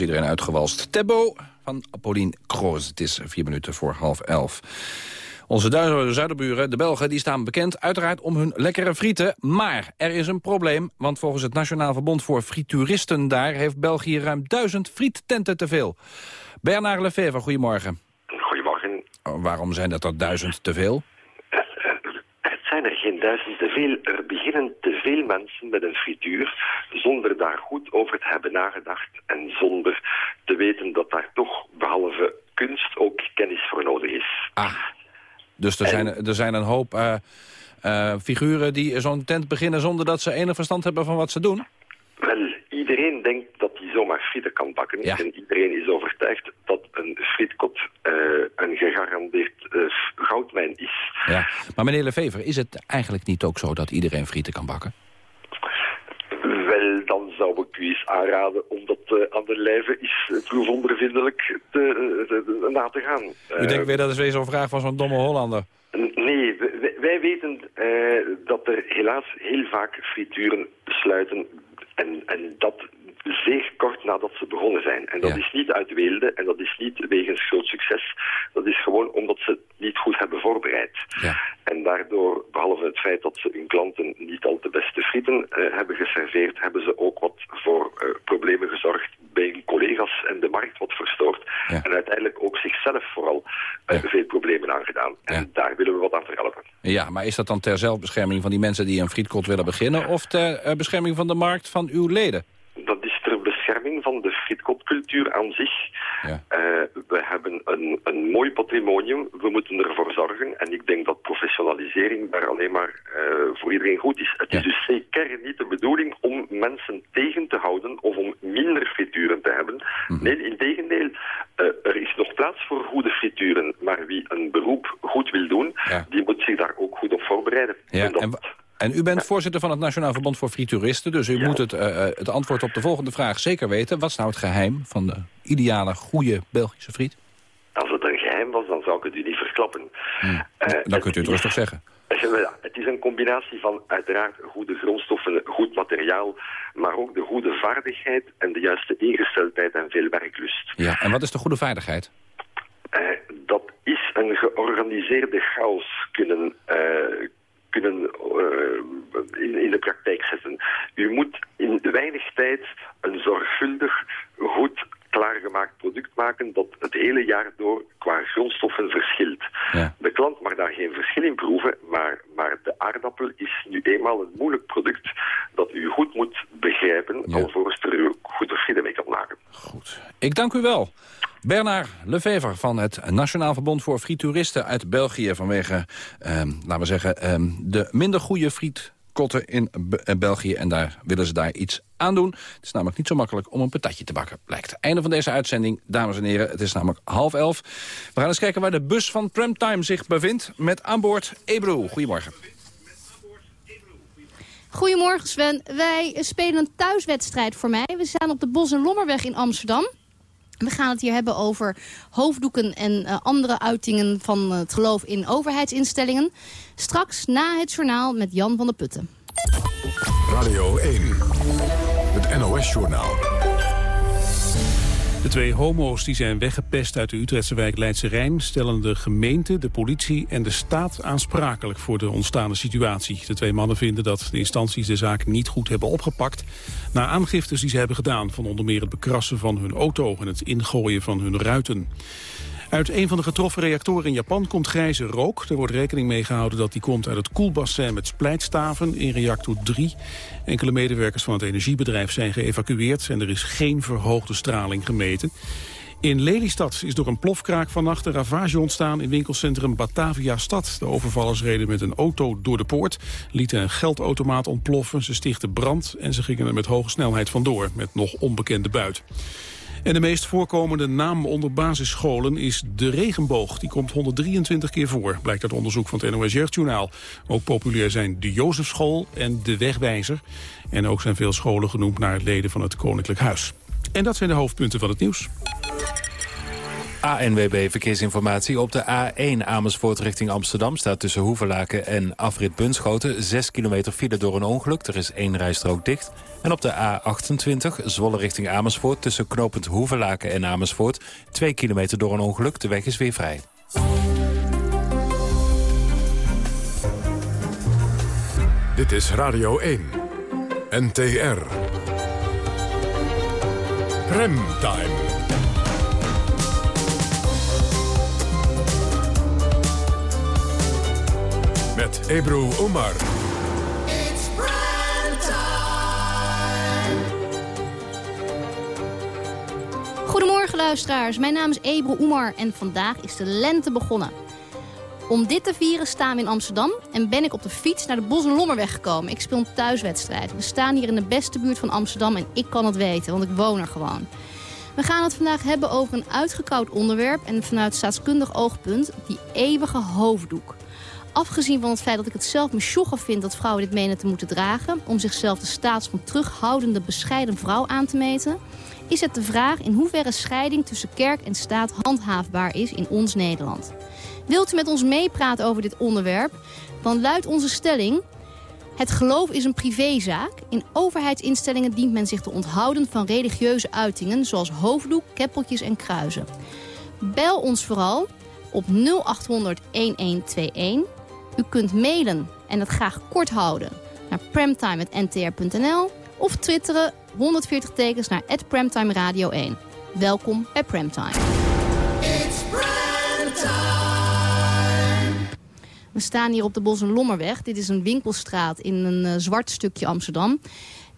Was iedereen uitgewalst. Tebo van Apolline Kroos. Het is vier minuten voor half elf. Onze zuiderburen, de Belgen, die staan bekend uiteraard om hun lekkere frieten. Maar er is een probleem, want volgens het Nationaal Verbond voor Frituuristen daar... heeft België ruim duizend friettenten te veel. Bernard Lefevre, goedemorgen. Goedemorgen. Oh, waarom zijn dat er duizend te veel? Zijn er geen duizend te veel. Er beginnen te veel mensen met een frituur zonder daar goed over te hebben nagedacht en zonder te weten dat daar toch behalve kunst ook kennis voor nodig is. Dus er, zijn, er zijn een hoop eh, eh, figuren die zo'n tent beginnen... zonder dat ze enig verstand hebben van wat ze doen? Wel, iedereen denkt dat zomaar frieten kan bakken. En iedereen is overtuigd dat een frietkot eh, een gegarandeerd eh, goudmijn is. Ja. Maar meneer Lefevre, is het eigenlijk niet ook zo dat iedereen frieten kan bakken? Wel, dan zou ik u eens aanraden om dat eh, aan de lijve eens proefondervindelijk te, te- te- na te gaan. U denkt weer dat is weer zo'n vraag van zo'n domme Hollander. Nee, wij, wij weten eh, dat er helaas heel vaak frituren sluiten en, en dat zeer kort nadat ze begonnen zijn. En dat is niet uit weelde en dat is niet wegens groot succes. Dat is gewoon omdat ze het niet goed hebben voorbereid. En daardoor, behalve het feit dat ze hun klanten niet al de beste frieten eh, hebben geserveerd, hebben ze ook wat voor eh, problemen gezorgd bij hun collega's en de markt wat verstoord. En uiteindelijk ook zichzelf vooral eh, veel problemen aangedaan. En daar willen we wat aan verhelpen. Ja, maar is dat dan ter zelfbescherming van die mensen die een frietkot willen beginnen... of ter bescherming van de markt van uw leden? Dat is ter bescherming van de frietkotcultuur aan zich. Eh, we hebben een, een mooi patrimonium, we moeten ervoor zorgen. En ik denk dat professionalisering daar alleen maar eh, voor iedereen goed is. Het is dus zeker niet de bedoeling om mensen tegen te houden of om minder frituren te hebben. Nee, in tegendeel, eh, er is nog plaats voor goede frituren. Maar wie een beroep goed wil doen, die moet zich daar ook goed op voorbereiden. Ja, en, en u bent voorzitter van het Nationaal Verbond voor Frituuristen... dus u moet het, eh, eh, het antwoord op de volgende vraag zeker weten. Wat is nou het geheim van de ideale, goede Belgische friet? Als het een geheim was, dan zou ik het u niet verklappen. Eh, Dan kunt u het rustig zeggen. Ja, het is een combinatie van uiteraard goede grondstoffen, goed materiaal, maar ook de goede vaardigheid en de juiste ingesteldheid en veel werklust. Ja, en wat is de goede vaardigheid? Dat is een georganiseerde chaos kunnen, eh, kunnen eh, in, in de praktijk zetten. U moet in weinig tijd een zorgvuldig, goed klaargemaakt product maken dat het hele jaar door qua grondstoffen verschilt. De klant mag daar geen verschil in proeven, maar, maar de aardappel is nu eenmaal een moeilijk product dat u goed moet begrijpen, alvorens er u goede frieden mee kan maken. Ik dank u wel. Bernard Lefevre van het Nationaal Verbond voor Frituuristen uit België... vanwege, ehm, laten we zeggen, ehm, de minder goede frietkotten in eh, België. En daar willen ze daar iets aandoen. Het is namelijk niet zo makkelijk om een patatje te bakken, blijkt. Einde van deze uitzending, dames en heren. Het is namelijk half elf. We gaan eens kijken waar de bus van Premtime zich bevindt. Met aan boord Ebro. Goedemorgen. Goedemorgen Sven. Wij spelen een thuiswedstrijd voor mij. We staan op de Bos- en Lommerweg in Amsterdam. We gaan het hier hebben over hoofddoeken en eh, andere uitingen van het geloof in overheidsinstellingen. Straks na het journaal met Jan van der Putten. Radio 1, NOS-journaal. De twee homo's die zijn weggepest uit de Utrechtse wijk Leidse Rijn... stellen de gemeente, de politie en de staat aansprakelijk voor de ontstane situatie. De twee mannen vinden dat de instanties de zaak niet goed hebben opgepakt... na aangiftes die ze hebben gedaan van onder meer het bekrassen van hun auto... en het ingooien van hun ruiten. Uit een van de getroffen reactoren in Japan komt grijze rook. Er wordt rekening mee gehouden dat die komt uit het koelbassin met splijtstaven in reactor 3. Enkele medewerkers van het energiebedrijf zijn geëvacueerd en er is geen verhoogde straling gemeten. In Lelystad is door een plofkraak vannacht een ravage ontstaan in winkelcentrum Batavia Stad. De overvallers reden met een auto door de poort, lieten een geldautomaat ontploffen, ze stichtten brand en ze gingen er met hoge snelheid vandoor met nog onbekende buit. En de meest voorkomende naam onder basisscholen is de regenboog. Die komt 123 keer voor, blijkt uit onderzoek van het NOS Jeugdjournaal. Ook populair zijn de Jozefschool en de Wegwijzer. En ook zijn veel scholen genoemd naar leden van het Koninklijk Huis. En dat zijn de hoofdpunten van het nieuws. ANWB Verkeersinformatie. Op de A1 Amersfoort richting Amsterdam staat tussen Hoevelaken en Afrit Bunschoten 6 kilometer file door een ongeluk. Er is één rijstrook dicht. En op de A28 Zwolle richting Amersfoort tussen knooppunt Hoevelaken en Amersfoort 2 kilometer door een ongeluk. De weg is weer vrij. Dit is Radio 1, NTR. Remtime. Met Ebru Omar. Goedemorgen luisteraars, mijn naam is Ebro Oemar en vandaag is de lente begonnen. Om dit te vieren staan we in Amsterdam en ben ik op de fiets naar de Bos- en Lommerweg gekomen. Ik speel een thuiswedstrijd. We staan hier in de beste buurt van Amsterdam en ik kan het weten, want ik woon er gewoon. We gaan het vandaag hebben over een uitgekoud onderwerp en vanuit staatskundig oogpunt die eeuwige hoofddoek. Afgezien van het feit dat ik het zelf me sjoggen vind dat vrouwen dit menen te moeten dragen... om zichzelf de staats van terughoudende, bescheiden vrouw aan te meten... is het de vraag in hoeverre scheiding tussen kerk en staat handhaafbaar is in ons Nederland. Wilt u met ons meepraten over dit onderwerp? Dan luidt onze stelling... Het geloof is een privézaak. In overheidsinstellingen dient men zich te onthouden van religieuze uitingen... zoals hoofddoek, keppeltjes en kruisen. Bel ons vooral op 0800 1121. U kunt mailen en het graag kort houden naar premtime.ntr.nl... of twitteren 140 tekens naar Premtime Radio 1. Welkom bij Premtime. We staan hier op de Bos- en Lommerweg. Dit is een winkelstraat in een eh, zwart stukje Amsterdam.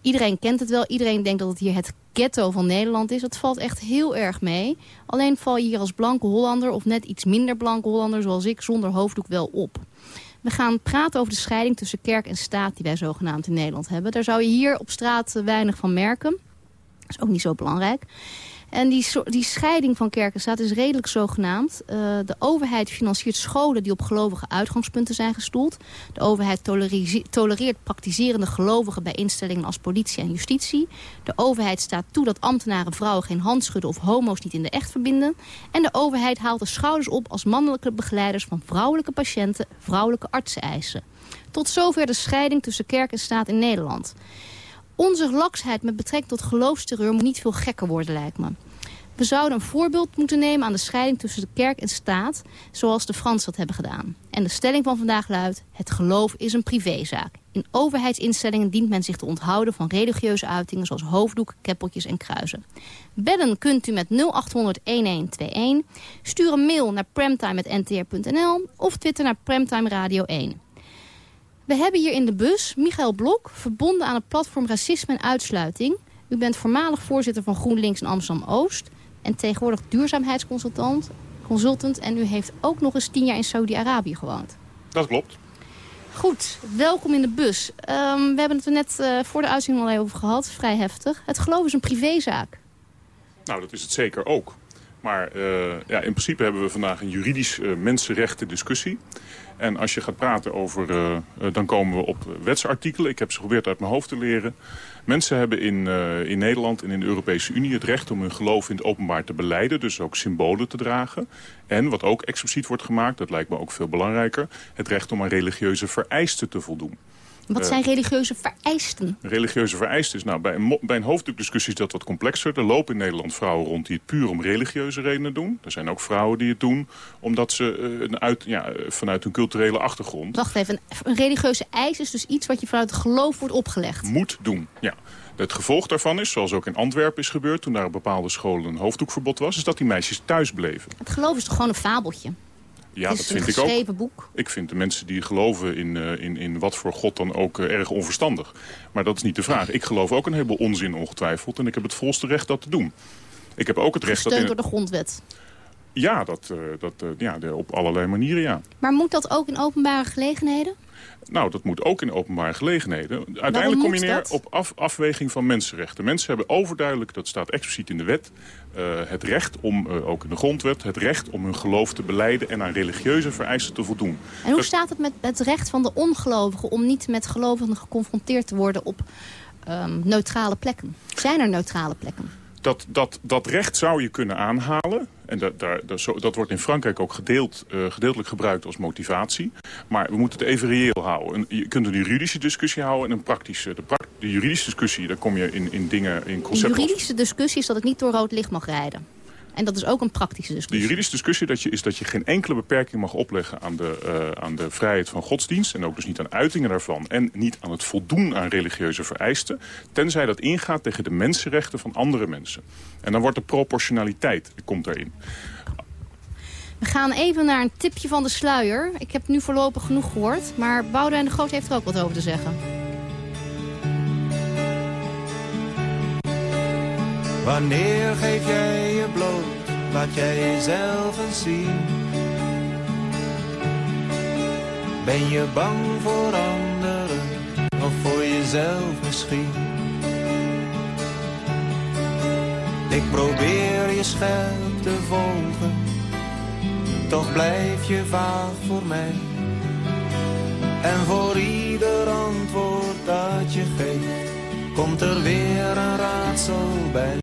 Iedereen kent het wel. Iedereen denkt dat het hier het ghetto van Nederland is. Het valt echt heel erg mee. Alleen val je hier als blanke Hollander of net iets minder blanke Hollander... zoals ik, zonder hoofddoek wel op. We gaan praten over de scheiding tussen kerk en staat... die wij zogenaamd in Nederland hebben. Daar zou je hier op straat eh, weinig van merken. Dat is ook niet zo belangrijk. En die, die scheiding van kerk en staat is redelijk zogenaamd. Uh, de overheid financiert scholen die op gelovige uitgangspunten zijn gestoeld. De overheid tolereert praktiserende gelovigen bij instellingen als politie en justitie. De overheid staat toe dat ambtenaren vrouwen geen hand schudden of homo's niet in de echt verbinden. En de overheid haalt de schouders op als mannelijke begeleiders van vrouwelijke patiënten vrouwelijke artsen eisen. Tot zover de scheiding tussen kerk en staat in Nederland. Onze laksheid met betrekking tot geloofsterreur moet niet veel gekker worden, lijkt me. We zouden een voorbeeld moeten nemen aan de scheiding tussen de kerk en staat... zoals de Fransen dat hebben gedaan. En de stelling van vandaag luidt... het geloof is een privézaak. In overheidsinstellingen dient men zich te onthouden van religieuze uitingen... zoals hoofddoek, keppeltjes en kruisen. Bellen kunt u met 0800-1121. Stuur een mail naar premtime.ntr.nl of twitter naar Premtime Radio 1. We hebben hier in de bus Michael Blok, verbonden aan het platform Racisme en Uitsluiting. U bent voormalig voorzitter van GroenLinks in Amsterdam-Oost... en tegenwoordig duurzaamheidsconsultant consultant, en u heeft ook nog eens tien jaar in Saudi-Arabië gewoond. Dat klopt. Goed, welkom in de bus. Ehm, we hebben het er net eh, voor de uitzending al even over gehad. Vrij heftig. Het geloof is een privézaak. Nou, dat is het zeker ook. Maar eh, ja, in principe hebben we vandaag een juridisch uh, mensenrechten discussie. En als je gaat praten over, uh, uh, dan komen we op wetsartikelen. Ik heb ze geprobeerd uit mijn hoofd te leren. Mensen hebben in, in Nederland en in de Europese Unie het recht om hun geloof in het openbaar te beleiden. Dus ook symbolen te dragen. En wat ook expliciet wordt gemaakt, dat lijkt me ook veel belangrijker... het recht om aan religieuze vereisten te voldoen. Wat zijn religieuze vereisten? Religieuze vereisten is, nou, bij een, bij een hoofddrukdiscussie is dat wat complexer. Er lopen in Nederland vrouwen rond die het puur om religieuze redenen doen. Er zijn ook vrouwen die het doen omdat ze uh, een uit, ja, vanuit hun culturele achtergrond... Wacht even, een religieuze eis is dus iets wat je vanuit het geloof wordt opgelegd? Moet doen, ja. Het gevolg daarvan is, zoals ook in Antwerpen is gebeurd... toen daar op bepaalde scholen een hoofddoekverbod was... is dat die meisjes thuis bleven. Het geloof is toch gewoon een fabeltje? Ja, het dat vind ik ook. boek. Ik vind de mensen die geloven in, uh, in, in wat voor God dan ook uh, erg onverstandig. Maar dat is niet de vraag. Ik geloof ook een heleboel onzin ongetwijfeld. En ik heb het volste recht dat te doen. Ik heb ook het recht Gesteund dat... door de grondwet. Ja, dat, uh, dat, ja op allerlei manieren, ja. Maar moet dat ook in openbare gelegenheden? Nou, dat moet ook in openbare gelegenheden. Uiteindelijk kom je neer dat? op af, afweging van mensenrechten. Mensen hebben overduidelijk, dat staat expliciet in de wet... Uh, het recht om, uh, ook in de grondwet, het recht om hun geloof te beleiden... en aan religieuze vereisten te voldoen. En hoe dat... staat het met het recht van de ongelovigen... om niet met gelovigen geconfronteerd te worden op um, neutrale plekken? Zijn er neutrale plekken? Dat, dat, dat recht zou je kunnen aanhalen. En dat, daar, dat, wordt in Frankrijk ook gedeeld, uh, gedeeltelijk gebruikt als motivatie. Maar we moeten het even reëel houden. En je kunt een juridische discussie houden en een praktische. De, pra de juridische discussie, daar kom je in, in dingen, in concepten... De juridische discussie is dat ik niet door rood licht mag rijden. En dat is ook een praktische discussie. De juridische discussie dat je, is dat je geen enkele beperking mag opleggen aan de, uh, aan de vrijheid van godsdienst. En ook dus niet aan uitingen daarvan. En niet aan het voldoen aan religieuze vereisten. Tenzij dat ingaat tegen de mensenrechten van andere mensen. En dan wordt de proportionaliteit, komt daarin. We gaan even naar een tipje van de sluier. Ik heb nu voorlopig genoeg gehoord. Maar Boudewijn de Groot heeft er ook wat over te zeggen. Wanneer geef jij je bloot, laat jij jezelf eens zien. Ben je bang voor anderen, of voor jezelf misschien? Ik probeer je scherp te volgen, toch blijf je vaag voor mij. En voor ieder antwoord dat je geeft, komt er weer een raadsel bij.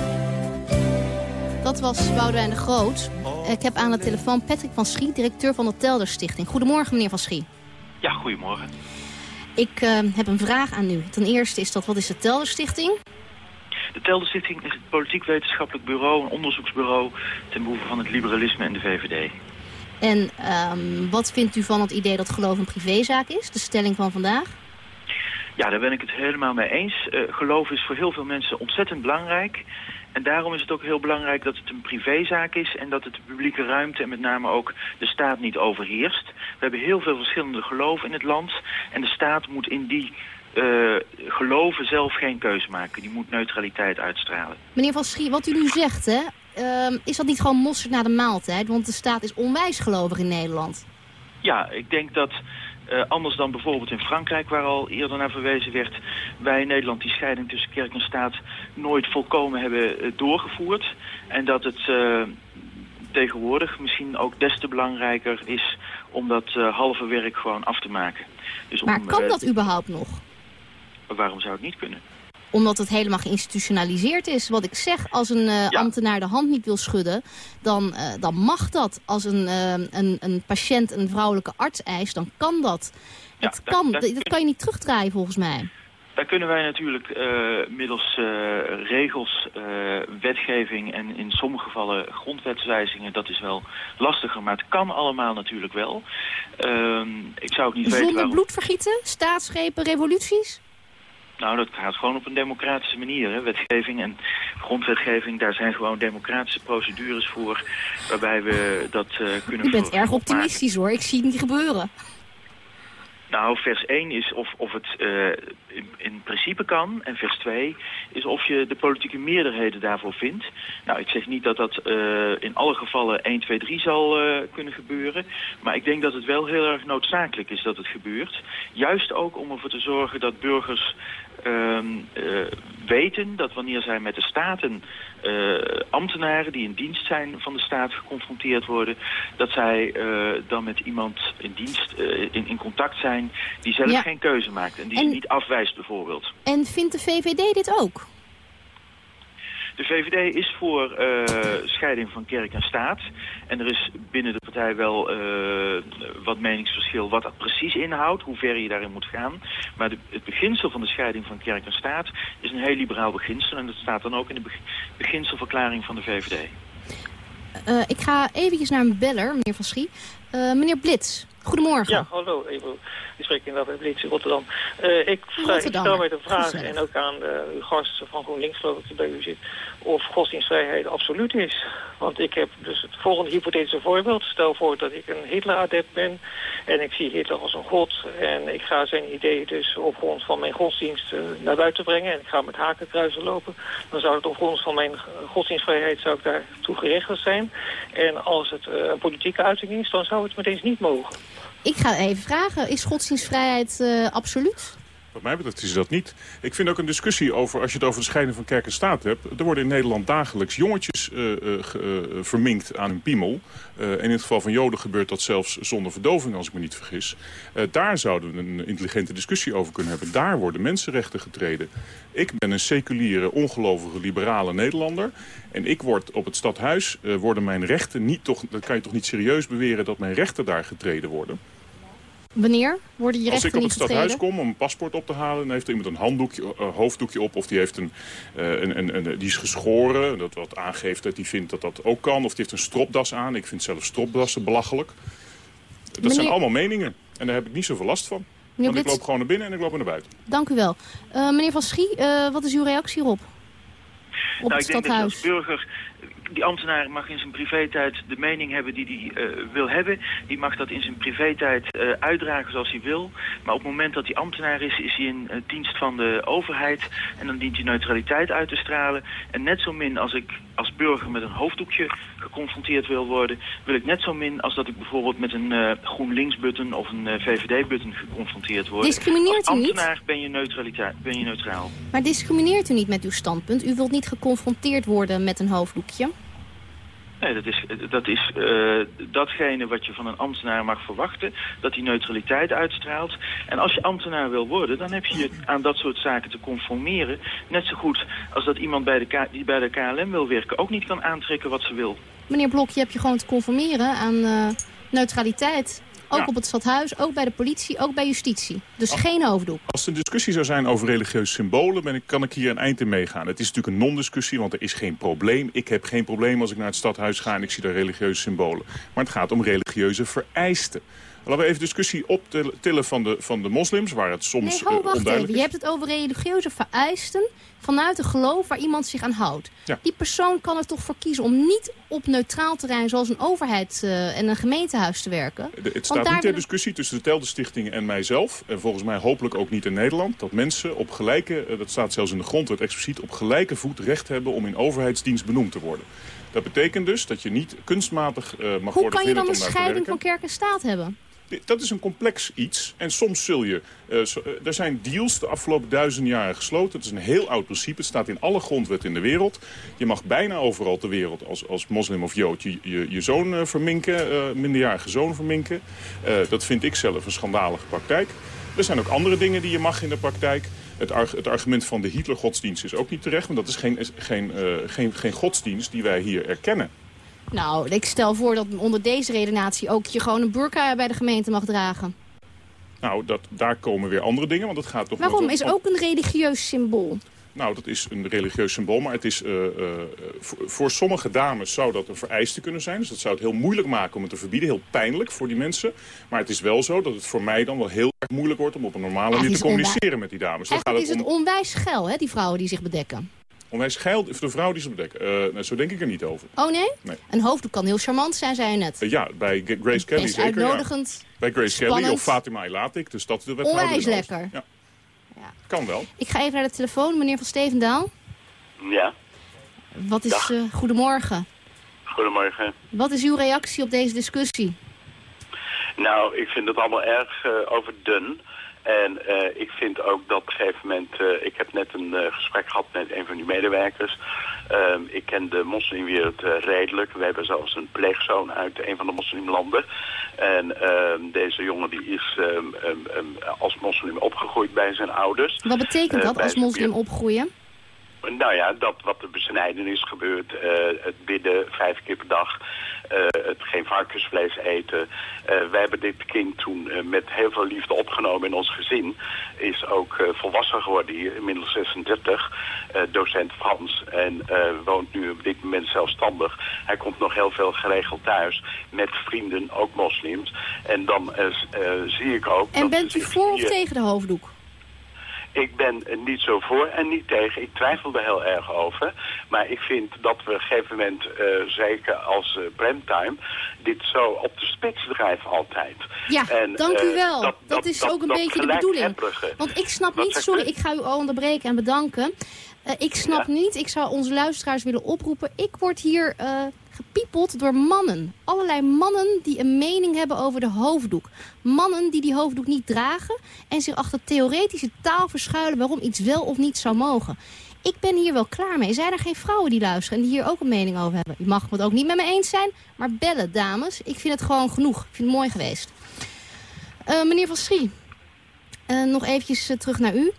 Dat was Boudewijn de Groot. Ik heb aan de telefoon Patrick van Schie, directeur van de Telder Stichting. Goedemorgen, meneer van Schie. Ja, goedemorgen. Ik uh, heb een vraag aan u. Ten eerste is dat, wat is de Telder Stichting? De Telder Stichting is het politiek-wetenschappelijk bureau, een onderzoeksbureau... ten behoeve van het liberalisme en de VVD. En um, wat vindt u van het idee dat geloof een privézaak is? De stelling van vandaag? Ja, daar ben ik het helemaal mee eens. Uh, geloof is voor heel veel mensen ontzettend belangrijk... En daarom is het ook heel belangrijk dat het een privézaak is... en dat het de publieke ruimte en met name ook de staat niet overheerst. We hebben heel veel verschillende geloven in het land... en de staat moet in die uh, geloven zelf geen keuze maken. Die moet neutraliteit uitstralen. Meneer Van Schie, wat u nu zegt, hè, uh, is dat niet gewoon mosterd na de maaltijd? Want de staat is onwijs gelovig in Nederland. Ja, ik denk dat... Uh, anders dan bijvoorbeeld in Frankrijk, waar al eerder naar verwezen werd... wij in Nederland die scheiding tussen kerk en staat nooit volkomen hebben uh, doorgevoerd. En dat het uh, tegenwoordig misschien ook des te belangrijker is om dat halve werk gewoon af te maken. Dus maar om, kan dat überhaupt nog? Waarom zou het niet kunnen? Omdat het helemaal geïnstitutionaliseerd is. Wat ik zeg, als een uh, ja. ambtenaar de hand niet wil schudden, dan, uh, dan mag dat. Als een, uh, een, een patiënt een vrouwelijke arts eist, dan kan dat. Ja, het kan, dat, dat, dat kan je niet terugdraaien volgens mij. Daar kunnen wij natuurlijk middels regels, wetgeving en in sommige gevallen grondwetswijzigingen, dat is wel lastiger. Maar het kan allemaal natuurlijk wel. Ehm, ik zou ook niet Zonder weten waarom... bloedvergieten, staatsgrepen, revoluties? Nou, dat gaat gewoon op een democratische manier. Hè. Wetgeving en grondwetgeving, daar zijn gewoon democratische procedures voor... waarbij we dat eh, kunnen U bent erg opmaken. optimistisch hoor, ik zie het niet gebeuren. Nou, vers 1 is of, of het eh, in, in principe kan. En vers 2 is of je de politieke meerderheden daarvoor vindt. Nou, ik zeg niet dat dat eh, in alle gevallen 1, 2, 3 zal kunnen gebeuren. Maar ik denk dat het wel heel erg noodzakelijk is dat het gebeurt. Juist ook om ervoor te zorgen dat burgers ehm, eh, weten dat wanneer zij met de staten eh, ambtenaren die in dienst zijn van de staat geconfronteerd worden, dat zij eh, dan met iemand in dienst in, in contact zijn die zelf Ja. geen keuze maakt en die En- ze niet afwijst bijvoorbeeld. En vindt de VVD dit ook? De VVD is voor eh, scheiding van kerk en staat. En er is binnen de partij wel eh, wat meningsverschil wat dat precies inhoudt, hoe ver je daarin moet gaan. Maar het beginsel van de scheiding van kerk en staat is een heel liberaal beginsel. En dat staat dan ook in de beg- beginselverklaring van de VVD. Eh, ik ga eventjes naar een beller, meneer Van Schie. Eh, meneer Blitz, goedemorgen. Ja, hallo. Ik spreek inderdaad uit Blitz in Rotterdam. Eh, ik, vraag, ik Rotterdam. stel mij de vraag, en ook aan eh, uw gast van GroenLinks, geloof ik, die bij u zit, of godsdienstvrijheid absoluut is. Want ik heb dus het volgende hypothetische voorbeeld. Stel voor dat ik een Hitler-adept ben en ik zie Hitler als een god en ik ga zijn ideeën dus op grond van mijn godsdienst naar buiten brengen en ik ga met hakenkruizen lopen. Dan zou het op grond van mijn godsdienstvrijheid zou ik daartoe gerechtigd zijn. En als het een politieke uiting is, dan zou het meteen niet mogen. Ik ga even vragen, is godsdienstvrijheid eh, absoluut? Wat mij betreft is dat niet. Ik vind ook een discussie over, als je het over de scheiding van kerk en staat hebt... er worden in Nederland dagelijks jongetjes ge- eh, verminkt aan hun piemel. Eh, en in het geval van Joden gebeurt dat zelfs zonder verdoving, als ik me niet vergis. Daar zouden we een intelligente discussie over kunnen hebben. Daar worden mensenrechten getreden. Ik ben een seculiere, ongelovige, liberale Nederlander. En ik word op het stadhuis, worden mijn rechten niet toch... dat kan je toch niet serieus beweren dat mijn rechten daar getreden worden. Wanneer worden je Als ik rechten op het stadhuis getreden? kom om een paspoort op te halen... dan heeft er iemand een handdoekje, eh, hoofddoekje op... of die, heeft een, eh, een, een, een- die is geschoren, dat wat aangeeft dat hij vindt dat dat ook kan. Of die heeft een stropdas aan. Ik vind zelf stropdassen belachelijk. Dat Meneer- zijn allemaal meningen. En daar heb ik niet zoveel last van. Want ik loop gewoon naar binnen en ik loop naar buiten. Dank u wel. Eh, meneer Van Schie, eh, wat is uw reactie hierop? Op nou, het ik denk dat je stadhuis. als burger... Die ambtenaar mag in zijn privé-tijd de mening hebben die hij eh, wil hebben. Die mag dat in zijn privé-tijd eh, uitdragen zoals hij wil. Maar op het moment dat hij ambtenaar is, is hij in eh, dienst van de overheid. En dan dient hij neutraliteit uit te stralen. En net zo min als ik als burger met een hoofddoekje geconfronteerd wil worden... wil ik net zo min als dat ik bijvoorbeeld met een GroenLinks-button of een VVD-button geconfronteerd word. Discrimineert als u niet? ambtenaar ben je, neutraliteit, ben je neutraal. Maar discrimineert u niet met uw standpunt? U wilt niet geconfronteerd worden met een hoofddoekje? Nee, dat is, dat is eh, datgene wat je van een ambtenaar mag verwachten. Dat hij neutraliteit uitstraalt. En als je ambtenaar wil worden, dan heb je je aan dat soort zaken te conformeren. Net zo goed als dat iemand bij de K die bij de KLM wil werken ook niet kan aantrekken wat ze wil. Meneer Blok, je hebt je gewoon te conformeren aan eh, neutraliteit. Ook Ja. op het stadhuis, ook bij de politie, ook bij justitie. Dus geen hoofddoek. Als het een discussie zou zijn over religieuze symbolen... Ben ik, kan ik hier een eind in meegaan. Het is natuurlijk een non-discussie, want er is geen probleem. Ik heb geen probleem als ik naar het stadhuis ga en ik zie daar religieuze symbolen. Maar het gaat om religieuze vereisten. Laten we even discussie optillen van de, van de moslims... waar het soms Nee, ho, eh, wacht onduidelijk even. is. Je hebt het over religieuze vereisten vanuit een geloof waar iemand zich aan houdt. Ja. Die persoon kan er toch voor kiezen om niet op neutraal terrein zoals een overheid eh, en een gemeentehuis te werken. De- Het staat daar niet ter willen- discussie tussen de Telderstichting en mijzelf. En volgens mij hopelijk ook niet in Nederland. Dat mensen op gelijke, eh, dat staat zelfs in de grondwet expliciet... op gelijke voet recht hebben om in overheidsdienst benoemd te worden. Dat betekent dus dat je niet kunstmatig mag Hoe worden kan je dan een scheiding van kerk en staat hebben? Dat is een complex iets. En soms zul je... eh, eh, er zijn deals de afgelopen duizend jaren gesloten. Het is een heel oud principe. Het staat in alle grondwetten in de wereld. Je mag bijna overal ter wereld als, als moslim of jood... je, je, je zoon eh, verminken, minderjarige zoon verminken. Dat vind ik zelf een schandalige praktijk. Er zijn ook andere dingen die je mag in de praktijk. Het, arg- het argument van de Hitler-godsdienst is ook niet terecht. Want dat is geen, geen, geen, geen godsdienst die wij hier erkennen. Nou, ik stel voor dat onder deze redenatie ook je gewoon een burka bij de gemeente mag dragen. Nou, dat, daar komen weer andere dingen. Want het gaat toch Waarom? Is ook een religieus symbool. Nou, dat is een religieus symbool, maar het is, eh, eh, voor, sommige dames zou dat een vereiste kunnen zijn. Dus dat zou het heel moeilijk maken om het te verbieden. Heel pijnlijk voor die mensen. Maar het is wel zo dat het voor mij dan wel heel erg moeilijk wordt... om op een normale manier is te communiceren met die dames. Dan is gaat het om onwijs geil, hè, die vrouwen die zich bedekken. Onwijs geil voor de vrouw die ze bedekken. Eh, nou, zo denk ik er niet over. Oh nee? Nee. Een hoofddoek kan heel charmant zijn, zei je net. Eh, ja, bij G- Grace Kelly Best zeker. ja. uitnodigend. Bij Grace Kelly of Fatima Elatik, dus dat de wethouder Onwijs lekker. Ja. Kan wel. Ik ga even naar de telefoon, meneer van Stevendaal. Ja, Wat is... eh, goedemorgen. goedemorgen. Wat is uw reactie op deze discussie? Nou, ik vind het allemaal erg eh, overdun. En eh, ik vind ook dat op een gegeven moment... eh, ik heb net een eh, gesprek gehad met een van uw medewerkers. Ehm, ik ken de moslimwereld redelijk. We hebben zelfs een pleegzoon uit een van de moslimlanden. En ehm, deze jongen die is ehm, als moslim opgegroeid bij zijn ouders. Wat betekent dat als moslim opgroeien? Nou ja, dat wat de besnijdenis gebeurt, eh, het bidden vijf keer per dag, eh, het geen varkensvlees eten. Eh, wij hebben dit kind toen met heel veel liefde opgenomen in ons gezin. Is ook volwassen geworden hier, inmiddels 36, eh, docent Frans. En woont nu op dit moment zelfstandig. Hij komt nog heel veel geregeld thuis met vrienden, ook moslims. En dan zie ik ook... En dat bent u zich voor of tegen de hoofddoek? Ik ben niet zo voor en niet tegen. Ik twijfel er heel erg over. Maar ik vind dat we op een gegeven moment, eh, zeker als uh, Premtime, dit zo op de spits drijven altijd. Ja, En, dank eh, u wel. Dat, dat- is dat- ook een beetje de bedoeling. Want ik snap niet, sorry, ik ga u al onderbreken en bedanken. Eh, ik snap niet, ik zou onze luisteraars willen oproepen. Ik word hier eh, gepiepeld door mannen. Allerlei mannen die een mening hebben over de hoofddoek. Mannen die die hoofddoek niet dragen en zich achter theoretische taal verschuilen waarom iets wel of niet zou mogen. Ik ben hier wel klaar mee. Zijn er geen vrouwen die luisteren en die hier ook een mening over hebben? U mag het ook niet met me eens zijn, maar bellen, dames. Ik vind het gewoon genoeg. Ik vind het mooi geweest. Eh, meneer Van Schie, eh, nog eventjes eh, terug naar u.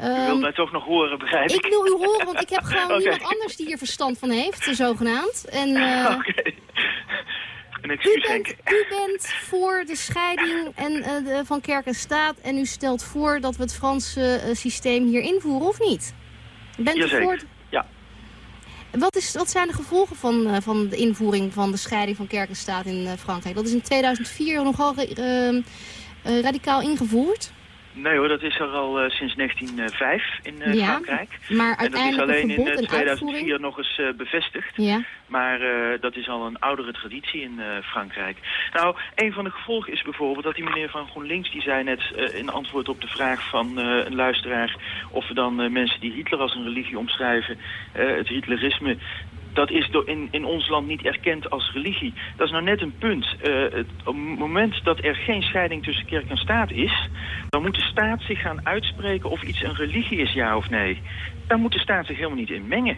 U Ehm, wilt mij toch nog horen, begrijp ik? ik wil u horen, want ik heb gewoon niemand anders die hier verstand van heeft, zogenaamd. En, eh, u, bent, u bent voor de scheiding en, eh, de- van kerk en staat en u stelt voor dat we het Franse eh, systeem hier invoeren, of niet? Bent u voor... ja. Wat, is, wat zijn de gevolgen van, van de invoering van de scheiding van kerk en staat in Frankrijk? Dat is in 2004 nogal radicaal ingevoerd. Nee hoor, dat is er al eh, sinds 1905 in eh, Ja, Frankrijk. maar en dat is uiteindelijk alleen een in verbod eh, en 2004 uitvoering? nog eens eh, bevestigd. Ja. Maar eh, dat is al een oudere traditie in eh, Frankrijk. Nou, een van de gevolgen is bijvoorbeeld dat die meneer van GroenLinks... die zei net eh, in antwoord op de vraag van eh, een luisteraar... of we dan eh, mensen die Hitler als een religie omschrijven... eh, het Hitlerisme... Dat is door in, in ons land niet erkend als religie. Dat is nou net een punt. Eh, het, op het moment dat er geen scheiding tussen kerk en staat is... dan moet de staat zich gaan uitspreken of iets een religie is, ja of nee. Daar moet de staat zich helemaal niet in mengen.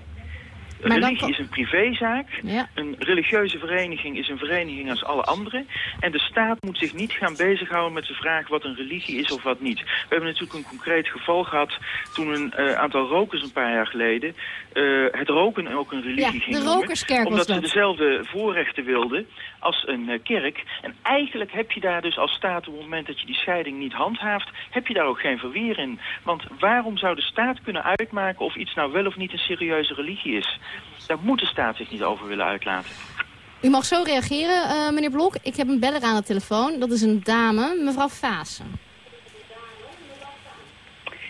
Religie is een privézaak. Ja. Een religieuze vereniging is een vereniging als alle andere. En de staat moet zich niet gaan bezighouden met de vraag wat een religie is of wat niet. We hebben natuurlijk een concreet geval gehad toen een eh, aantal rokers een paar jaar geleden eh, het roken ook een religie Ja, ging de noemen. rokerskerk Omdat ze dezelfde voorrechten wilden als een eh, kerk. En eigenlijk heb je daar dus als staat op het moment dat je die scheiding niet handhaaft, heb je daar ook geen verweer in. Want waarom zou de staat kunnen uitmaken of iets nou wel of niet een serieuze religie is? Daar moet de staat zich niet over willen uitlaten. U mag zo reageren, eh, meneer Blok. Ik heb een beller aan de telefoon. Dat is een dame, mevrouw Vaassen.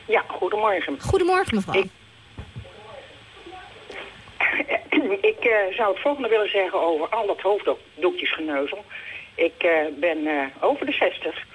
Ja, goedemorgen. Goedemorgen, mevrouw. Ik eh, zou het volgende willen zeggen over al dat hoofddoekjesgeneuzel. Ik eh, ben eh, over de 60.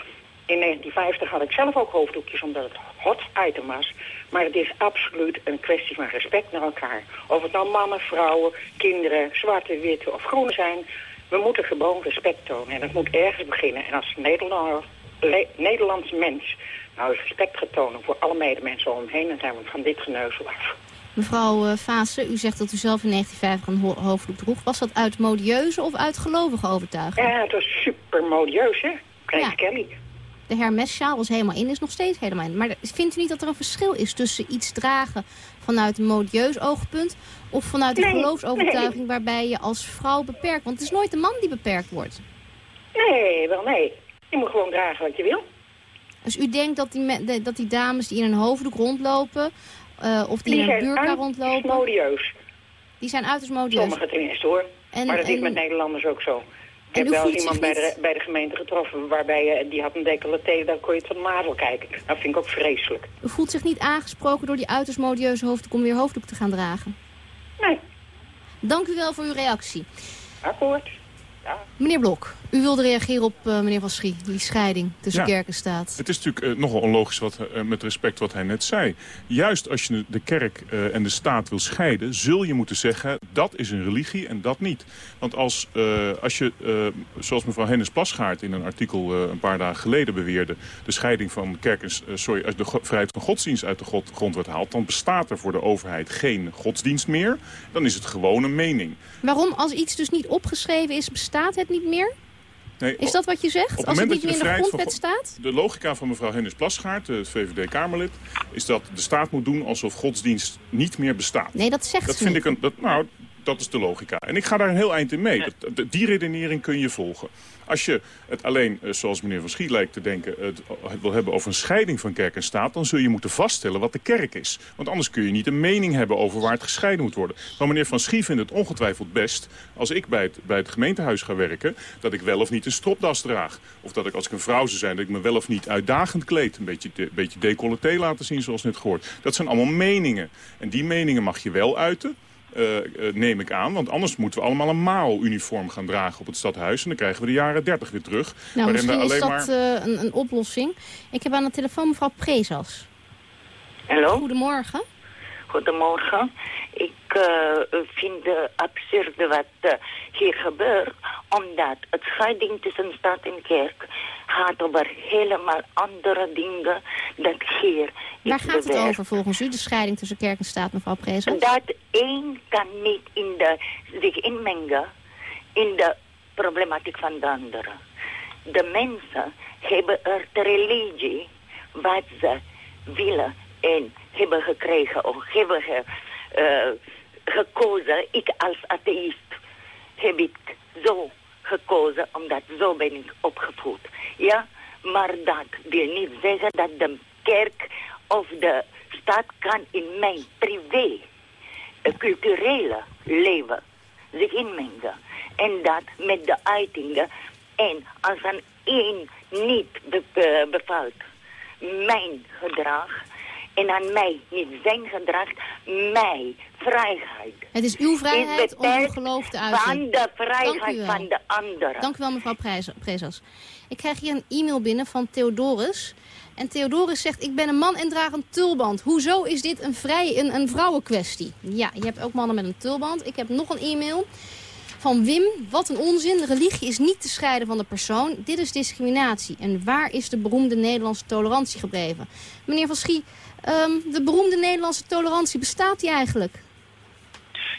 In 1950 had ik zelf ook hoofddoekjes omdat het hot item was. Maar het is absoluut een kwestie van respect naar elkaar. Of het nou mannen, vrouwen, kinderen, zwarte, witte of groene zijn. We moeten gewoon respect tonen. En dat moet ergens beginnen. En als Nederlander, le- Nederlands mens nou eens respect tonen voor alle medemensen om hem heen... dan zijn we van dit geneuzel af. Mevrouw eh Vaassen, u zegt dat u zelf in 1950 een ho- hoofddoek droeg. Was dat uit modieuze of uit gelovige overtuiging? Ja, het was super modieus, hè? Grace Ja. Kelly. De Hermes-sjaal was helemaal in, is nog steeds helemaal in. Maar vindt u niet dat er een verschil is tussen iets dragen vanuit een modieus oogpunt... of vanuit een Nee, geloofsovertuiging waarbij je als vrouw beperkt... want het is nooit de man die beperkt wordt. Nee, wel nee. Je moet gewoon dragen wat je wil. Dus u denkt dat die, dat die dames die in een hoofddoek rondlopen... eh, of die, Die in zijn burka uiterst rondlopen. modieus. Die zijn uiterst modieus. Sommige tenminste hoor. En- maar dat is met Nederlanders ook zo. Ik heb wel iemand bij de, bij de gemeente getroffen waarbij eh, die had een decolleté, daar kon je het van de mazel kijken. Dat vind ik ook vreselijk. U voelt zich niet aangesproken door die uiterst modieuze hoofddoek om weer hoofddoek te gaan dragen? Nee. Dank u wel voor uw reactie. Akkoord. Meneer Blok, u wilde reageren op eh, meneer Van Schie, die scheiding tussen Ja. kerk en staat. Het is natuurlijk eh, nogal onlogisch wat, eh, met respect wat hij net zei. Juist als je de kerk en de staat wil scheiden... zul je moeten zeggen dat is een religie en dat niet. Want als, als je, zoals mevrouw Hennis Plasgaard in een artikel een paar dagen geleden beweerde... de scheiding van kerk en, sorry, als de vrijheid van godsdienst uit de god- grondwet haalt... dan bestaat er voor de overheid geen godsdienst meer. Dan is het gewoon een mening. Waarom, als iets dus niet opgeschreven is, bestaat het niet meer? Nee, Is dat wat je zegt? Als het niet meer in de grondwet staat? De logica van mevrouw Hennis Plasgaard, het VVD-Kamerlid... is dat de staat moet doen alsof godsdienst niet meer bestaat. Nee, dat zegt Dat ze vind niet. ik een... Dat, nou, dat is de logica. En ik ga daar een heel eind in mee. Dat- die redenering kun je volgen. Als je het alleen, eh, zoals meneer Van Schie lijkt te denken... het, het wil hebben over een scheiding van kerk en staat... dan zul je moeten vaststellen wat de kerk is. Want anders kun je niet een mening hebben over waar het gescheiden moet worden. Maar meneer Van Schie vindt het ongetwijfeld best... als ik bij het, bij het gemeentehuis ga werken... dat ik wel of niet een stropdas draag. Of dat ik als ik een vrouw zou zijn... dat ik me wel of niet uitdagend kleed. Een beetje, de, beetje decolleté laten zien, zoals net gehoord. Dat zijn allemaal meningen. En die meningen mag je wel uiten... eh, eh, neem ik aan. Want anders moeten we allemaal een Mao-uniform gaan dragen op het stadhuis. En dan krijgen we de jaren 30 weer terug. Nou, waarin misschien is alleen dat maar... eh, een, een oplossing. Ik heb aan de telefoon mevrouw Prezas. Hallo? Goedemorgen. Goedemorgen. Ik eh, vind het absurde wat eh, hier gebeurt, omdat het scheiding tussen staat en kerk gaat over helemaal andere dingen dan hier. Waar gaat het over volgens u, de scheiding tussen kerk en staat, mevrouw Prezas? Dat één kan niet in de, zich inmengen in de problematiek van de andere. De mensen hebben er de religie wat ze willen en hebben gekregen of hebben eh, gekozen. Ik als atheïst heb ik zo gekozen omdat zo ben ik opgevoed. Ja, maar dat wil niet zeggen dat de kerk of de staat kan in mijn privé eh, culturele leven zich inmengen. En dat met de uitingen. En als aan één niet be- be- bevalt mijn gedrag en aan mij niet zijn gedrag, mijn vrijheid. Het is uw vrijheid is om uw geloof te uiten. Van de vrijheid van de anderen. Dank u wel, mevrouw Prezas. Ik krijg hier een e-mail binnen van Theodorus. En Theodorus zegt, ik ben een man en draag een tulband. Hoezo is dit een, vrij, een, een vrouwenkwestie? Ja, je hebt ook mannen met een tulband. Ik heb nog een e-mail van Wim. Wat een onzin. Religie is niet te scheiden van de persoon. Dit is discriminatie. En waar is de beroemde Nederlandse tolerantie gebleven? Meneer Van Schie, ehm, de beroemde Nederlandse tolerantie, bestaat die eigenlijk?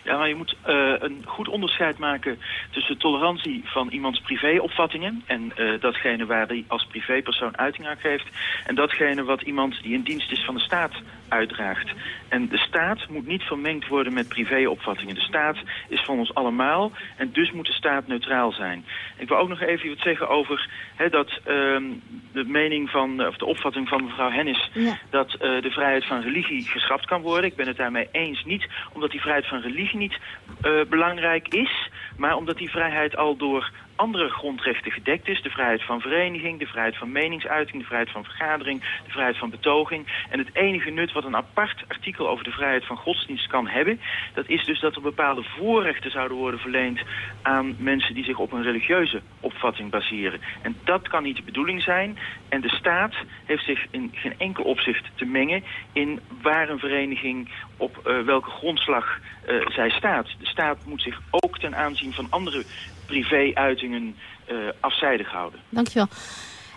Ja, maar je moet eh, een goed onderscheid maken tussen tolerantie van iemands privéopvattingen en eh, datgene waar hij als privépersoon uiting aan geeft en datgene wat iemand die in dienst is van de staat uitdraagt. En de staat moet niet vermengd worden met privéopvattingen. De staat is van ons allemaal en dus moet de staat neutraal zijn. Ik wil ook nog even wat zeggen over hè, dat ehm, de mening van, eh, of de opvatting van mevrouw Hennis Ja. dat de vrijheid van religie geschrapt kan worden. Ik ben het daarmee eens niet, omdat die vrijheid van religie niet eh, belangrijk is, maar omdat die vrijheid al door andere grondrechten gedekt is. De vrijheid van vereniging, de vrijheid van meningsuiting, de vrijheid van vergadering, de vrijheid van betoging. En het enige nut wat een apart artikel over de vrijheid van godsdienst kan hebben, dat is dus dat er bepaalde voorrechten zouden worden verleend aan mensen die zich op een religieuze opvatting baseren. En dat kan niet de bedoeling zijn. En de staat heeft zich in geen enkel opzicht te mengen in waar een vereniging op eh, welke grondslag eh, zij staat. De staat moet zich ook ten aanzien van andere privé-uitingen eh, afzijdig houden. Dankjewel.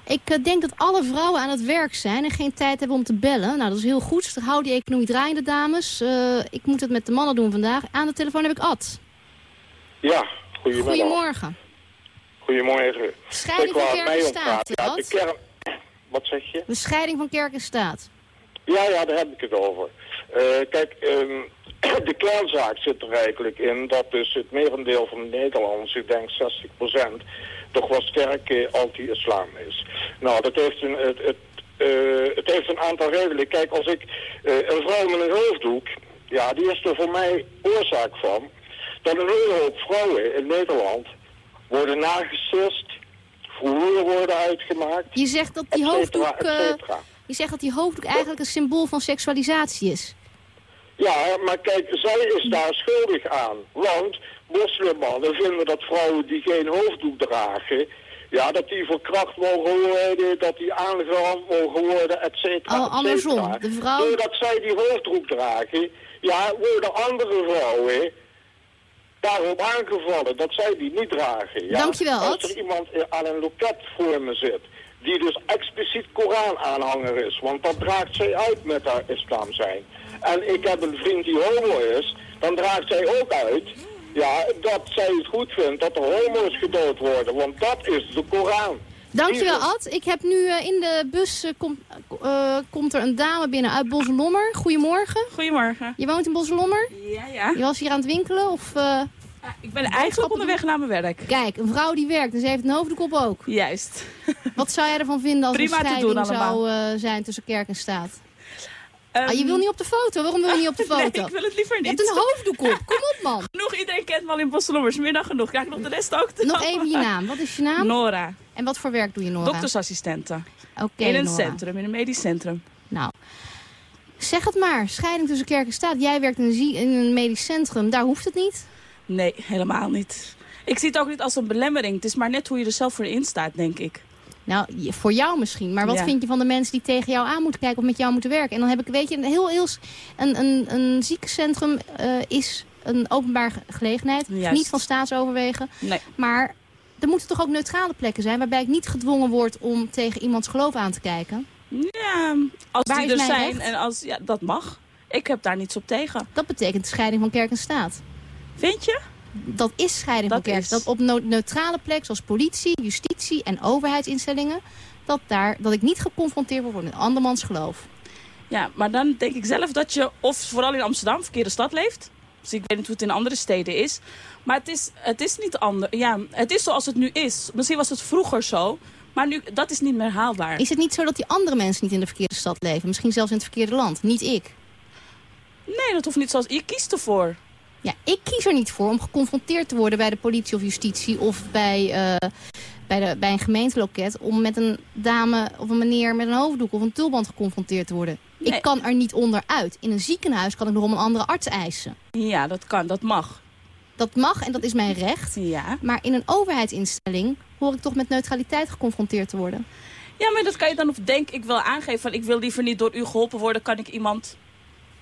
Ik eh, denk dat alle vrouwen aan het werk zijn en geen tijd hebben om te bellen. Nou, dat is heel goed. Hou die economie draaiende, dames. Eh, ik moet het met de mannen doen vandaag. Aan de telefoon heb ik Ad. Ja, goedemiddag. Goedemorgen. Goedemorgen. Scheiding Ik van kerk en staat, Ja, de kern... Wat zeg je? De scheiding van kerk en staat. Ja, ja, daar heb ik het over. Eh, kijk, ehm, de kernzaak zit er eigenlijk in dat dus het merendeel van de Nederlanders, ik denk 60%, toch wel sterk eh, anti-islam is. Nou, dat heeft een, het, het eh, het heeft een aantal redenen. Kijk, als ik eh, een vrouw met een hoofddoek, ja, die is er voor mij oorzaak van dat een hele hoop vrouwen in Nederland worden nagesist, verhoor worden uitgemaakt. Je zegt dat die et cetera, hoofddoek, et eh, je zegt dat die hoofddoek eigenlijk een symbool van seksualisatie is. Ja, maar kijk, zij is daar schuldig aan. Want moslimmannen vinden dat vrouwen die geen hoofddoek dragen... ja, dat die verkracht mogen worden, dat die aangerand mogen worden, et cetera, Oh, andersom. De vrouw- Doordat zij die hoofddoek dragen, ja, worden andere vrouwen daarop aangevallen dat zij die niet dragen. Ja? Dankjewel, Als er iemand aan een loket voor me zit... die dus expliciet Koran-aanhanger is... want dat draagt zij uit met haar islam zijn. En ik heb een vriend die homo is... dan draagt zij ook uit... Ja, dat zij het goed vindt dat de homo's gedood worden. Want dat is de Koran. Dankjewel. Ad. Ik heb nu eh, in de bus eh, komt- eh, komt er een dame binnen uit Bosselommer. Goedemorgen. Goedemorgen. Je woont in Bosselommer? Ja, ja. Je was hier aan het winkelen of... eh, Ik ben eigenlijk onderweg naar mijn werk. Kijk, een vrouw die werkt en ze heeft een hoofddoek op ook. Juist. Wat zou jij ervan vinden als Prima er een scheiding doen zou zijn tussen kerk en staat? Ehm, ah, je wil niet op de foto. Waarom wil je niet op de foto? Nee, ik wil het liever niet. Je hebt een hoofddoek op. Kom op, man. Genoeg, iedereen kent me al in Bosselommers. Meer dan genoeg. Krijg ik nog de rest ook te Nog even je naam. Wat is je naam? Nora. En wat voor werk doe je, Nora? Doktersassistenten. Oké, in een Nora. centrum, in een medisch centrum. Nou, zeg het maar. Scheiding tussen kerk en staat. Jij werkt in een, in een medisch centrum. Daar hoeft het niet. Nee, helemaal niet. Ik zie het ook niet als een belemmering. Het is maar net hoe je er zelf voor in staat, denk ik. Nou, voor jou misschien. Maar wat Ja. vind je van de mensen die tegen jou aan moeten kijken of met jou moeten werken? En dan heb ik, weet je, een heel, heel s- een, een, een ziekencentrum eh, is een openbaar ge- gelegenheid. Juist. Niet van staatsoverwegen. Nee. Maar er moeten toch ook neutrale plekken zijn waarbij ik niet gedwongen word om tegen iemands geloof aan te kijken? Ja, als Waar die er zijn recht? en als... Ja, dat mag. Ik heb daar niets op tegen. Dat betekent scheiding van kerk en staat. Vind je? Dat is scheiding Dat van kerk. is. Dat op no- neutrale plekken zoals politie, justitie en overheidsinstellingen... Dat, daar, dat ik niet geconfronteerd word met andermans geloof. Ja, maar dan denk ik zelf dat je, of vooral in Amsterdam, verkeerde stad leeft. Dus ik weet niet hoe het in andere steden is. Maar het is, het is niet anders. Ja, het is zoals het nu is. Misschien was het vroeger zo. Maar nu, dat is niet meer haalbaar. Is het niet zo dat die andere mensen niet in de verkeerde stad leven? Misschien zelfs in het verkeerde land. Niet ik. Nee, dat hoeft niet zoals... Je kiest ervoor. Ja, ik kies er niet voor om geconfronteerd te worden bij de politie of justitie... of bij, eh, bij, de, bij een gemeenteloket... om met een dame of een meneer met een hoofddoek of een tulband geconfronteerd te worden. Nee. Ik kan er niet onderuit. In een ziekenhuis kan ik nog om een andere arts eisen. Ja, dat kan. Dat mag. Dat mag en dat is mijn recht. Ja. Maar in een overheidsinstelling hoor ik toch met neutraliteit geconfronteerd te worden. Ja, maar dat kan je dan of denk ik wel aangeven. Van, ik wil liever niet door u geholpen worden. Kan ik iemand...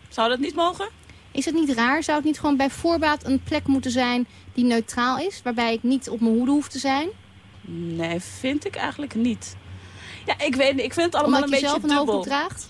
Zou dat niet mogen? Is het niet raar? Zou het niet gewoon bij voorbaat een plek moeten zijn die neutraal is? Waarbij ik niet op mijn hoede hoef te zijn? Nee, vind ik eigenlijk niet. Ja, ik weet. Ik vind het allemaal Omdat je een beetje zelf een dubbel. hoofddoek draagt?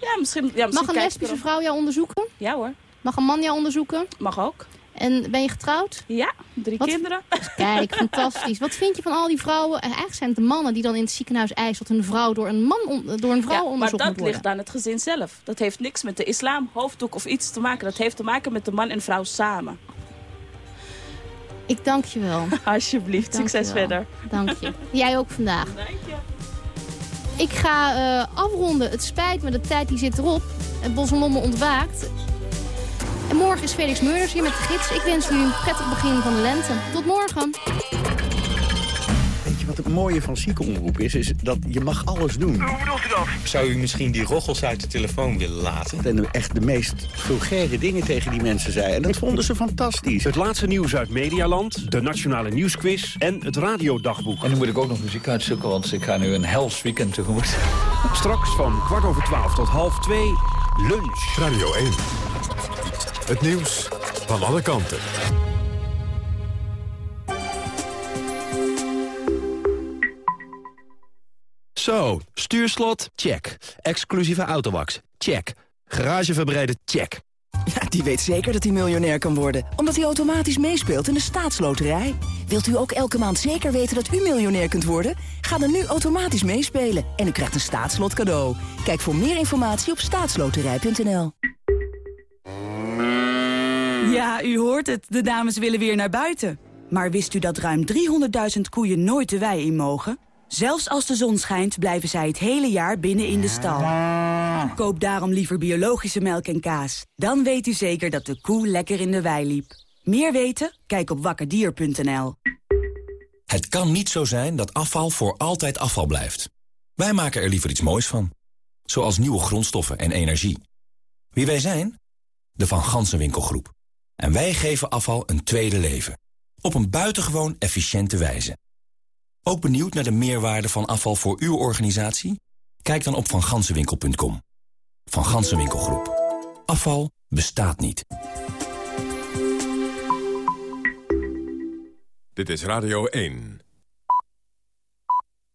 Ja, misschien, ja, misschien Mag een lesbische vrouw jou onderzoeken? Ja hoor. Mag een man jou onderzoeken? Mag ook. En ben je getrouwd? Ja, drie Wat- kinderen. Kijk, fantastisch. Wat vind je van al die vrouwen? En eigenlijk zijn het de mannen die dan in het ziekenhuis eisen... dat hun vrouw door een, man door een vrouw Ja, maar onderzocht dat moet worden. ligt aan het gezin zelf. Dat heeft niks met de islam, hoofddoek of iets te maken. Dat heeft te maken met de man en vrouw samen. Ik dank je wel. Alsjeblieft, Dank succes verder. Dank je. Jij ook vandaag. Dank je. Ik ga eh, afronden. Het spijt me, de tijd die zit erop. Het Bos en Lommel ontwaakt. En morgen is Felix Meurders hier met de gids. Ik wens jullie een prettig begin van de lente. Tot morgen. Weet je wat het mooie van ziekenomroep is? Is dat je mag alles doen. Hoe bedoelt u dat? Zou u misschien die roggels uit de telefoon willen laten? En echt de meest vulgaire dingen tegen die mensen zei. En dat vonden ze fantastisch. Het laatste nieuws uit Medialand, de Nationale Nieuwsquiz en het Radiodagboek. En nu moet ik ook nog muziek uitzoeken, want ik ga nu een hels weekend tegemoet. Straks van kwart over twaalf tot half twee, lunch. Radio 1. Het nieuws van alle kanten. Zo, stuurslot, check. Exclusieve autowax, check. Garageverbreiden, check. Ja, die weet zeker dat hij miljonair kan worden. Omdat hij automatisch meespeelt in de staatsloterij. Wilt u ook elke maand zeker weten dat u miljonair kunt worden? Ga dan nu automatisch meespelen en u krijgt een staatslot cadeau. Kijk voor meer informatie op staatsloterij.nl. Ja, u hoort het. De dames willen weer naar buiten. Maar wist u dat ruim 300.000 koeien nooit de wei in mogen? Zelfs als de zon schijnt, blijven zij het hele jaar binnen in de stal. Koop daarom liever biologische melk en kaas. Dan weet u zeker dat de koe lekker in de wei liep. Meer weten? Kijk op wakkerdier.nl. Het kan niet zo zijn dat afval voor altijd afval blijft. Wij maken er liever iets moois van. Zoals nieuwe grondstoffen en energie. Wie wij zijn? De Van Gansenwinkelgroep. En wij geven afval een tweede leven. Op een buitengewoon efficiënte wijze. Ook benieuwd naar de meerwaarde van afval voor uw organisatie? Kijk dan op vangansenwinkel.com. Van Gansenwinkelgroep. Afval bestaat niet. Dit is Radio 1.